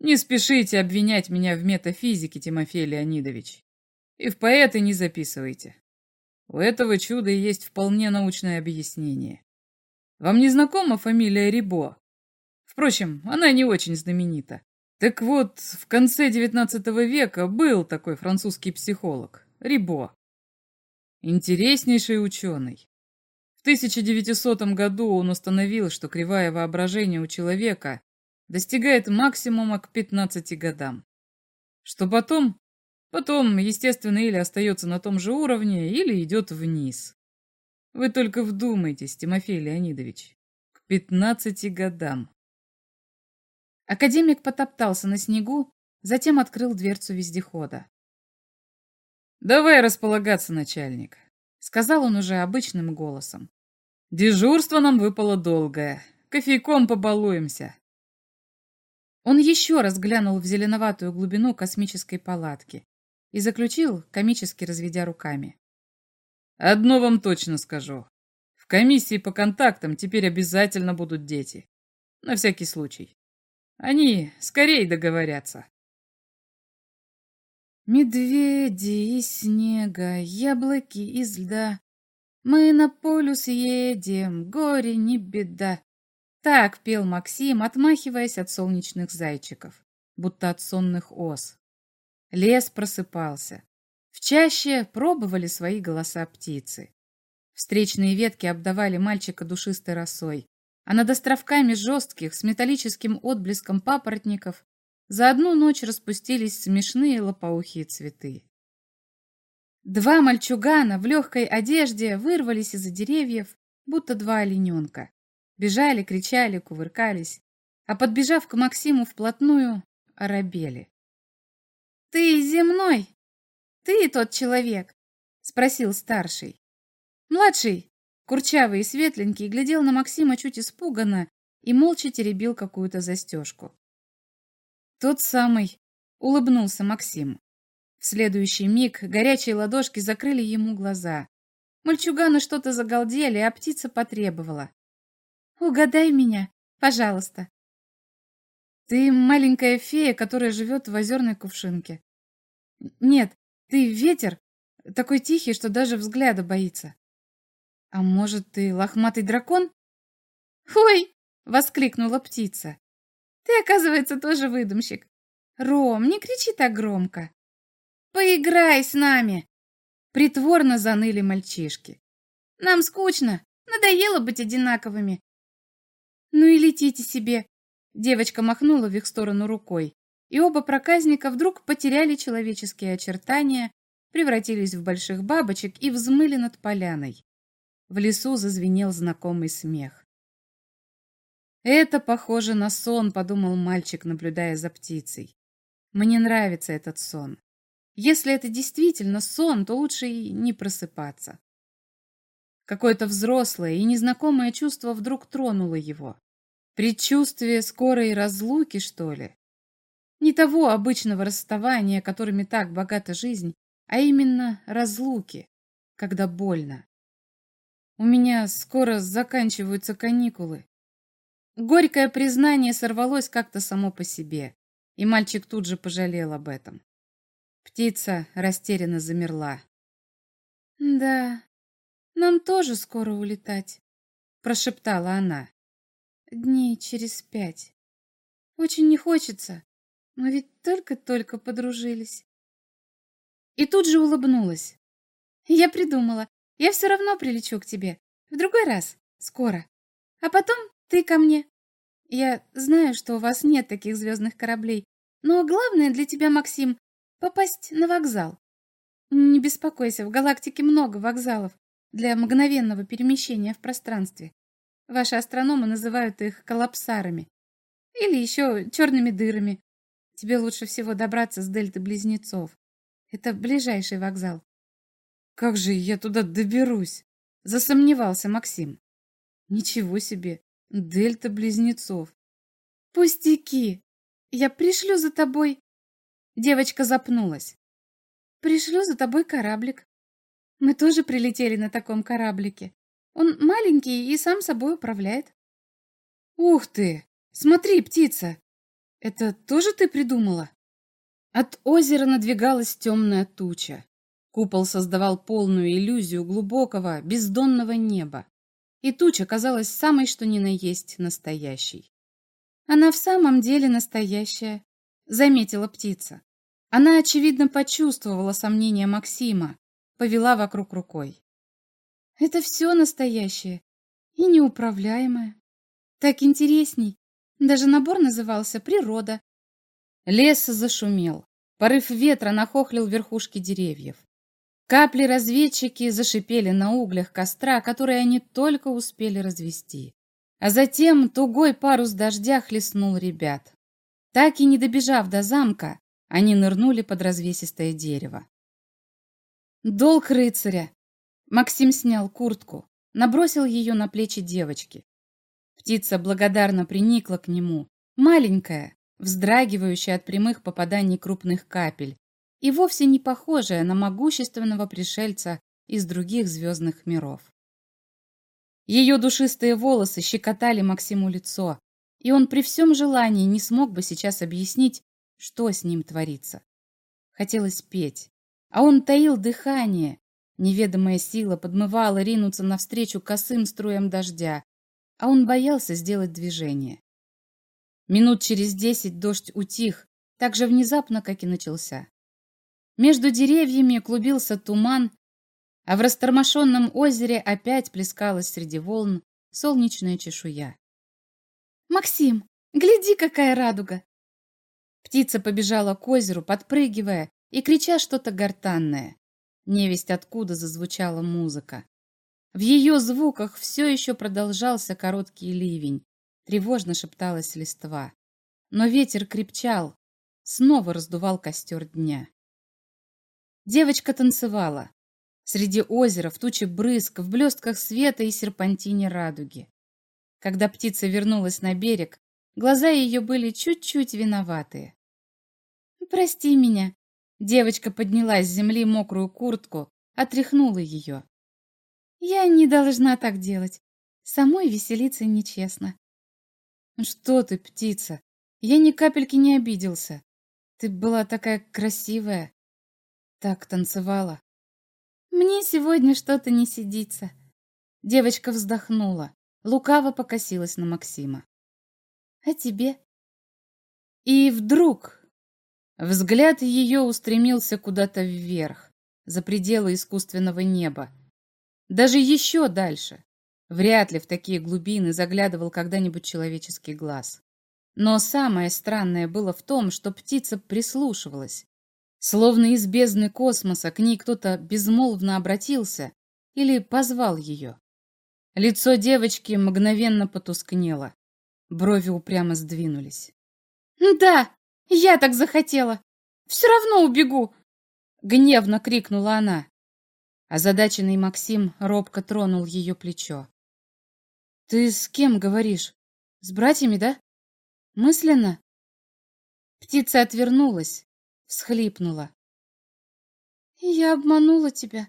Не спешите обвинять меня в метафизике, Тимофей Леонидович. И в поэты не записывайте. У этого чуда есть вполне научное объяснение. Вам не знакома фамилия Рибо? Впрочем, она не очень знаменита. Так вот, в конце XIX века был такой французский психолог, Рибо. Интереснейший ученый. В 1900 году он установил, что кривая воображения у человека достигает максимума к 15 годам. Что потом? Потом, естественно, или остается на том же уровне, или идет вниз. Вы только вдумайтесь, Тимофей Леонидович. К 15 годам. Академик потоптался на снегу, затем открыл дверцу вездехода. «Давай располагаться, начальник», — сказал он уже обычным голосом. «Дежурство нам выпало долгое. Кофейком побалуемся. Он еще раз глянул в зеленоватую глубину космической палатки и заключил, комически разведя руками. «Одно вам точно скажу. В комиссии по контактам теперь обязательно будут дети. На всякий случай. Они скорее договорятся». Медведи из снега, яблоки из льда. Мы на полюс едем, горе не беда. Так пел Максим, отмахиваясь от солнечных зайчиков. будто от сонных ос. Лес просыпался. В чаще пробовали свои голоса птицы. Встречные ветки обдавали мальчика душистой росой, а над островками жестких с металлическим отблеском папоротников за одну ночь распустились смешные лопоухие цветы. Два мальчугана в легкой одежде вырвались из-за деревьев, будто два олененка. Бежали, кричали, кувыркались, а подбежав к Максиму вплотную, оробели. «Ты земной? Ты тот человек?» — спросил старший. Младший, курчавый и светленький, глядел на Максима чуть испуганно и молча теребил какую-то застежку. «Тот самый», — улыбнулся Максим. В следующий миг горячие ладошки закрыли ему глаза. Мальчуганы что-то загалдели, а птица потребовала. «Угадай меня, пожалуйста». «Ты маленькая фея, которая живет в озерной кувшинке». «Нет, ты ветер, такой тихий, что даже взгляда боится». «А может, ты лохматый дракон?» «Ой!» — воскликнула птица. «Ты, оказывается, тоже выдумщик. Ром, не кричи так громко. Поиграй с нами!» Притворно заныли мальчишки. «Нам скучно, надоело быть одинаковыми». «Ну и летите себе!» Девочка махнула в их сторону рукой, и оба проказника вдруг потеряли человеческие очертания, превратились в больших бабочек и взмыли над поляной. В лесу зазвенел знакомый смех. «Это похоже на сон», — подумал мальчик, наблюдая за птицей. «Мне нравится этот сон. Если это действительно сон, то лучше и не просыпаться. Какое-то взрослое и незнакомое чувство вдруг тронуло его. Предчувствие скорой разлуки, что ли? Не того обычного расставания, которыми так богата жизнь, а именно разлуки, когда больно. У меня скоро заканчиваются каникулы. Горькое признание сорвалось как-то само по себе, и мальчик тут же пожалел об этом. Птица растерянно замерла. «Да, нам тоже скоро улетать», — прошептала она. «Дней через пять. Очень не хочется. Мы ведь только-только подружились». И тут же улыбнулась. «Я придумала. Я все равно прилечу к тебе. В другой раз. Скоро. А потом ты ко мне. Я знаю, что у вас нет таких звездных кораблей, но главное для тебя, Максим, Попасть на вокзал. Не беспокойся, в галактике много вокзалов для мгновенного перемещения в пространстве. Ваши астрономы называют их коллапсарами. Или еще черными дырами. Тебе лучше всего добраться с дельты близнецов. Это ближайший вокзал. Как же я туда доберусь? Засомневался Максим. Ничего себе, дельта близнецов. Пустяки. Я пришлю за тобой Девочка запнулась. «Пришлю за тобой кораблик. Мы тоже прилетели на таком кораблике. Он маленький и сам собой управляет». «Ух ты! Смотри, птица! Это тоже ты придумала?» От озера надвигалась темная туча. Купол создавал полную иллюзию глубокого, бездонного неба. И туча казалась самой что ни на есть настоящей. «Она в самом деле настоящая», — заметила птица. Она, очевидно, почувствовала сомнение Максима, повела вокруг рукой. Это все настоящее и неуправляемое. Так интересней. Даже набор назывался «Природа». Лес зашумел. Порыв ветра нахохлил верхушки деревьев. Капли-разведчики зашипели на углях костра, которые они только успели развести. А затем тугой парус дождя хлестнул ребят. Так и не добежав до замка, они нырнули под развесистое дерево. «Долг рыцаря!» Максим снял куртку, набросил ее на плечи девочки. Птица благодарно приникла к нему, маленькая, вздрагивающая от прямых попаданий крупных капель и вовсе не похожая на могущественного пришельца из других звездных миров. Ее душистые волосы щекотали Максиму лицо, и он при всем желании не смог бы сейчас объяснить, что с ним творится. Хотелось петь, а он таил дыхание. Неведомая сила подмывала ринуться навстречу косым струям дождя, а он боялся сделать движение. Минут через десять дождь утих, так же внезапно, как и начался. Между деревьями клубился туман, а в растормошенном озере опять плескалась среди волн солнечная чешуя. «Максим, гляди, какая радуга!» Птица побежала к озеру, подпрыгивая и крича что-то гортанное. Невесть откуда зазвучала музыка. В ее звуках все еще продолжался короткий ливень, тревожно шепталась листва. Но ветер крепчал, снова раздувал костер дня. Девочка танцевала. Среди озера, в туче брызг, в блестках света и серпантине радуги. Когда птица вернулась на берег, глаза ее были чуть-чуть виноватые. «Прости меня». Девочка подняла с земли мокрую куртку, отряхнула ее. «Я не должна так делать. Самой веселиться нечестно». «Что ты, птица? Я ни капельки не обиделся. Ты была такая красивая. Так танцевала». «Мне сегодня что-то не сидится». Девочка вздохнула, лукаво покосилась на Максима. «А тебе?» И вдруг Взгляд ее устремился куда-то вверх, за пределы искусственного неба. Даже еще дальше. Вряд ли в такие глубины заглядывал когда-нибудь человеческий глаз. Но самое странное было в том, что птица прислушивалась. Словно из бездны космоса к ней кто-то безмолвно обратился или позвал ее. Лицо девочки мгновенно потускнело. Брови упрямо сдвинулись. «Да, я так захотела. Все равно убегу!» Гневно крикнула она. Озадаченный Максим робко тронул ее плечо. «Ты с кем говоришь? С братьями, да? Мысленно?» Птица отвернулась, всхлипнула. «Я обманула тебя».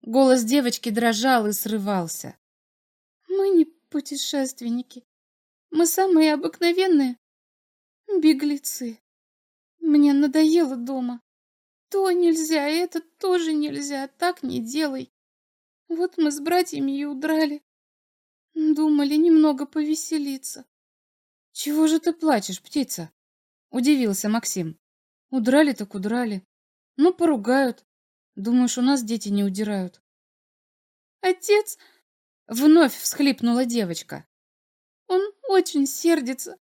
Голос девочки дрожал и срывался. «Мы не путешественники. Мы самые обыкновенные беглецы. Мне надоело дома. То нельзя, это тоже нельзя, так не делай. Вот мы с братьями и удрали. Думали немного повеселиться. Чего же ты плачешь, птица? Удивился Максим. Удрали так удрали. Ну, поругают. Думаешь, у нас дети не удирают? Отец... Вновь всхлипнула девочка. Он очень сердится.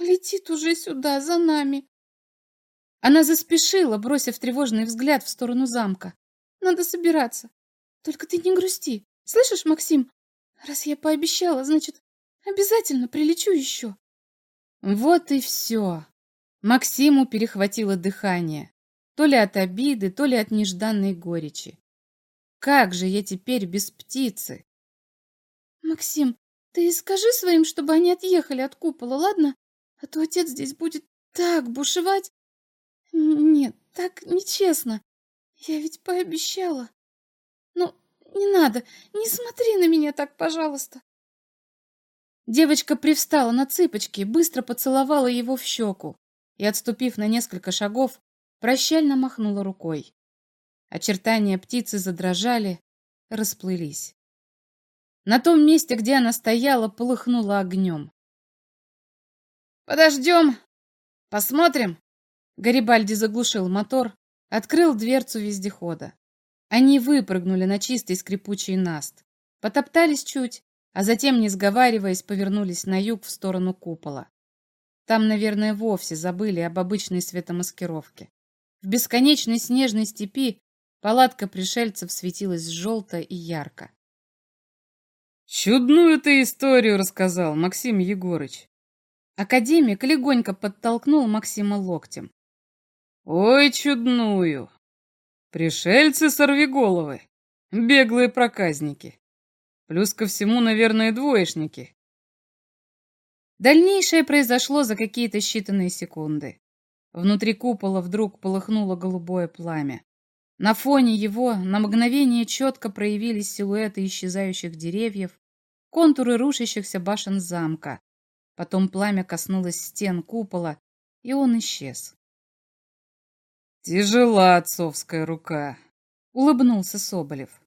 Летит уже сюда, за нами. Она заспешила, бросив тревожный взгляд в сторону замка. Надо собираться. Только ты не грусти. Слышишь, Максим? Раз я пообещала, значит, обязательно прилечу еще. Вот и все. Максиму перехватило дыхание. То ли от обиды, то ли от нежданной горечи. Как же я теперь без птицы? Максим, ты скажи своим, чтобы они отъехали от купола, ладно? А то отец здесь будет так бушевать. Нет, так нечестно. Я ведь пообещала. Ну, не надо, не смотри на меня так, пожалуйста. Девочка привстала на цыпочки, быстро поцеловала его в щеку и, отступив на несколько шагов, прощально махнула рукой. Очертания птицы задрожали, расплылись. На том месте, где она стояла, полыхнула огнем. «Подождем, посмотрим», Гарибальди заглушил мотор, открыл дверцу вездехода. Они выпрыгнули на чистый скрипучий наст, потоптались чуть, а затем, не сговариваясь, повернулись на юг в сторону купола. Там, наверное, вовсе забыли об обычной светомаскировке. В бесконечной снежной степи палатка пришельцев светилась желто и ярко. «Чудную ты историю рассказал, Максим Егорыч!» Академик легонько подтолкнул Максима локтем. Ой, чудную! Пришельцы сорвиголовы, беглые проказники. Плюс ко всему, наверное, двоечники. Дальнейшее произошло за какие-то считанные секунды. Внутри купола вдруг полыхнуло голубое пламя. На фоне его на мгновение четко проявились силуэты исчезающих деревьев, контуры рушащихся башен замка. Потом пламя коснулось стен купола, и он исчез. «Тяжела отцовская рука», — улыбнулся Соболев.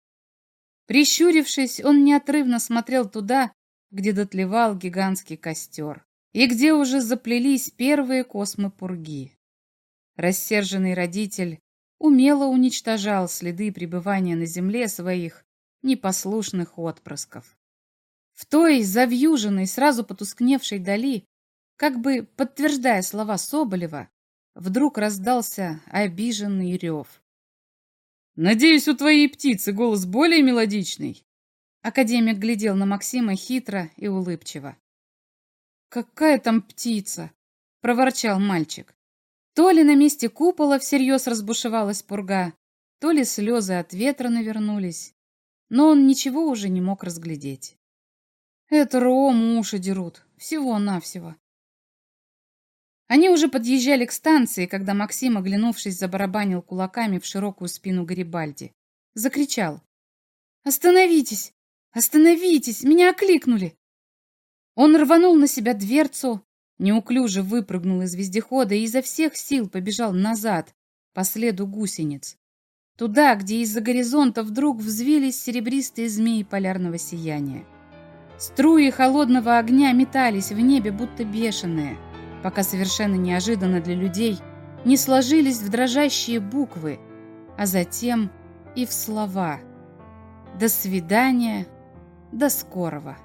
Прищурившись, он неотрывно смотрел туда, где дотлевал гигантский костер, и где уже заплелись первые космопурги. Рассерженный родитель умело уничтожал следы пребывания на земле своих непослушных отпрысков. В той завьюженной, сразу потускневшей дали, как бы подтверждая слова Соболева, вдруг раздался обиженный рев. «Надеюсь, у твоей птицы голос более мелодичный?» Академик глядел на Максима хитро и улыбчиво. «Какая там птица?» — проворчал мальчик. То ли на месте купола всерьез разбушевалась пурга, то ли слезы от ветра навернулись, но он ничего уже не мог разглядеть. «Это Рому уши дерут, всего-навсего», они уже подъезжали к станции, когда Максим, оглянувшись, забарабанил кулаками в широкую спину Гарибальди. Закричал. «Остановитесь! Остановитесь! Меня окликнули!» Он рванул на себя дверцу, неуклюже выпрыгнул из вездехода и изо всех сил побежал назад, по следу гусениц. Туда, где из-за горизонта вдруг взвились серебристые змеи полярного сияния. Струи холодного огня метались в небе, будто бешеные — пока совершенно неожиданно для людей не сложились в дрожащие буквы, а затем и в слова. До свидания, до скорого.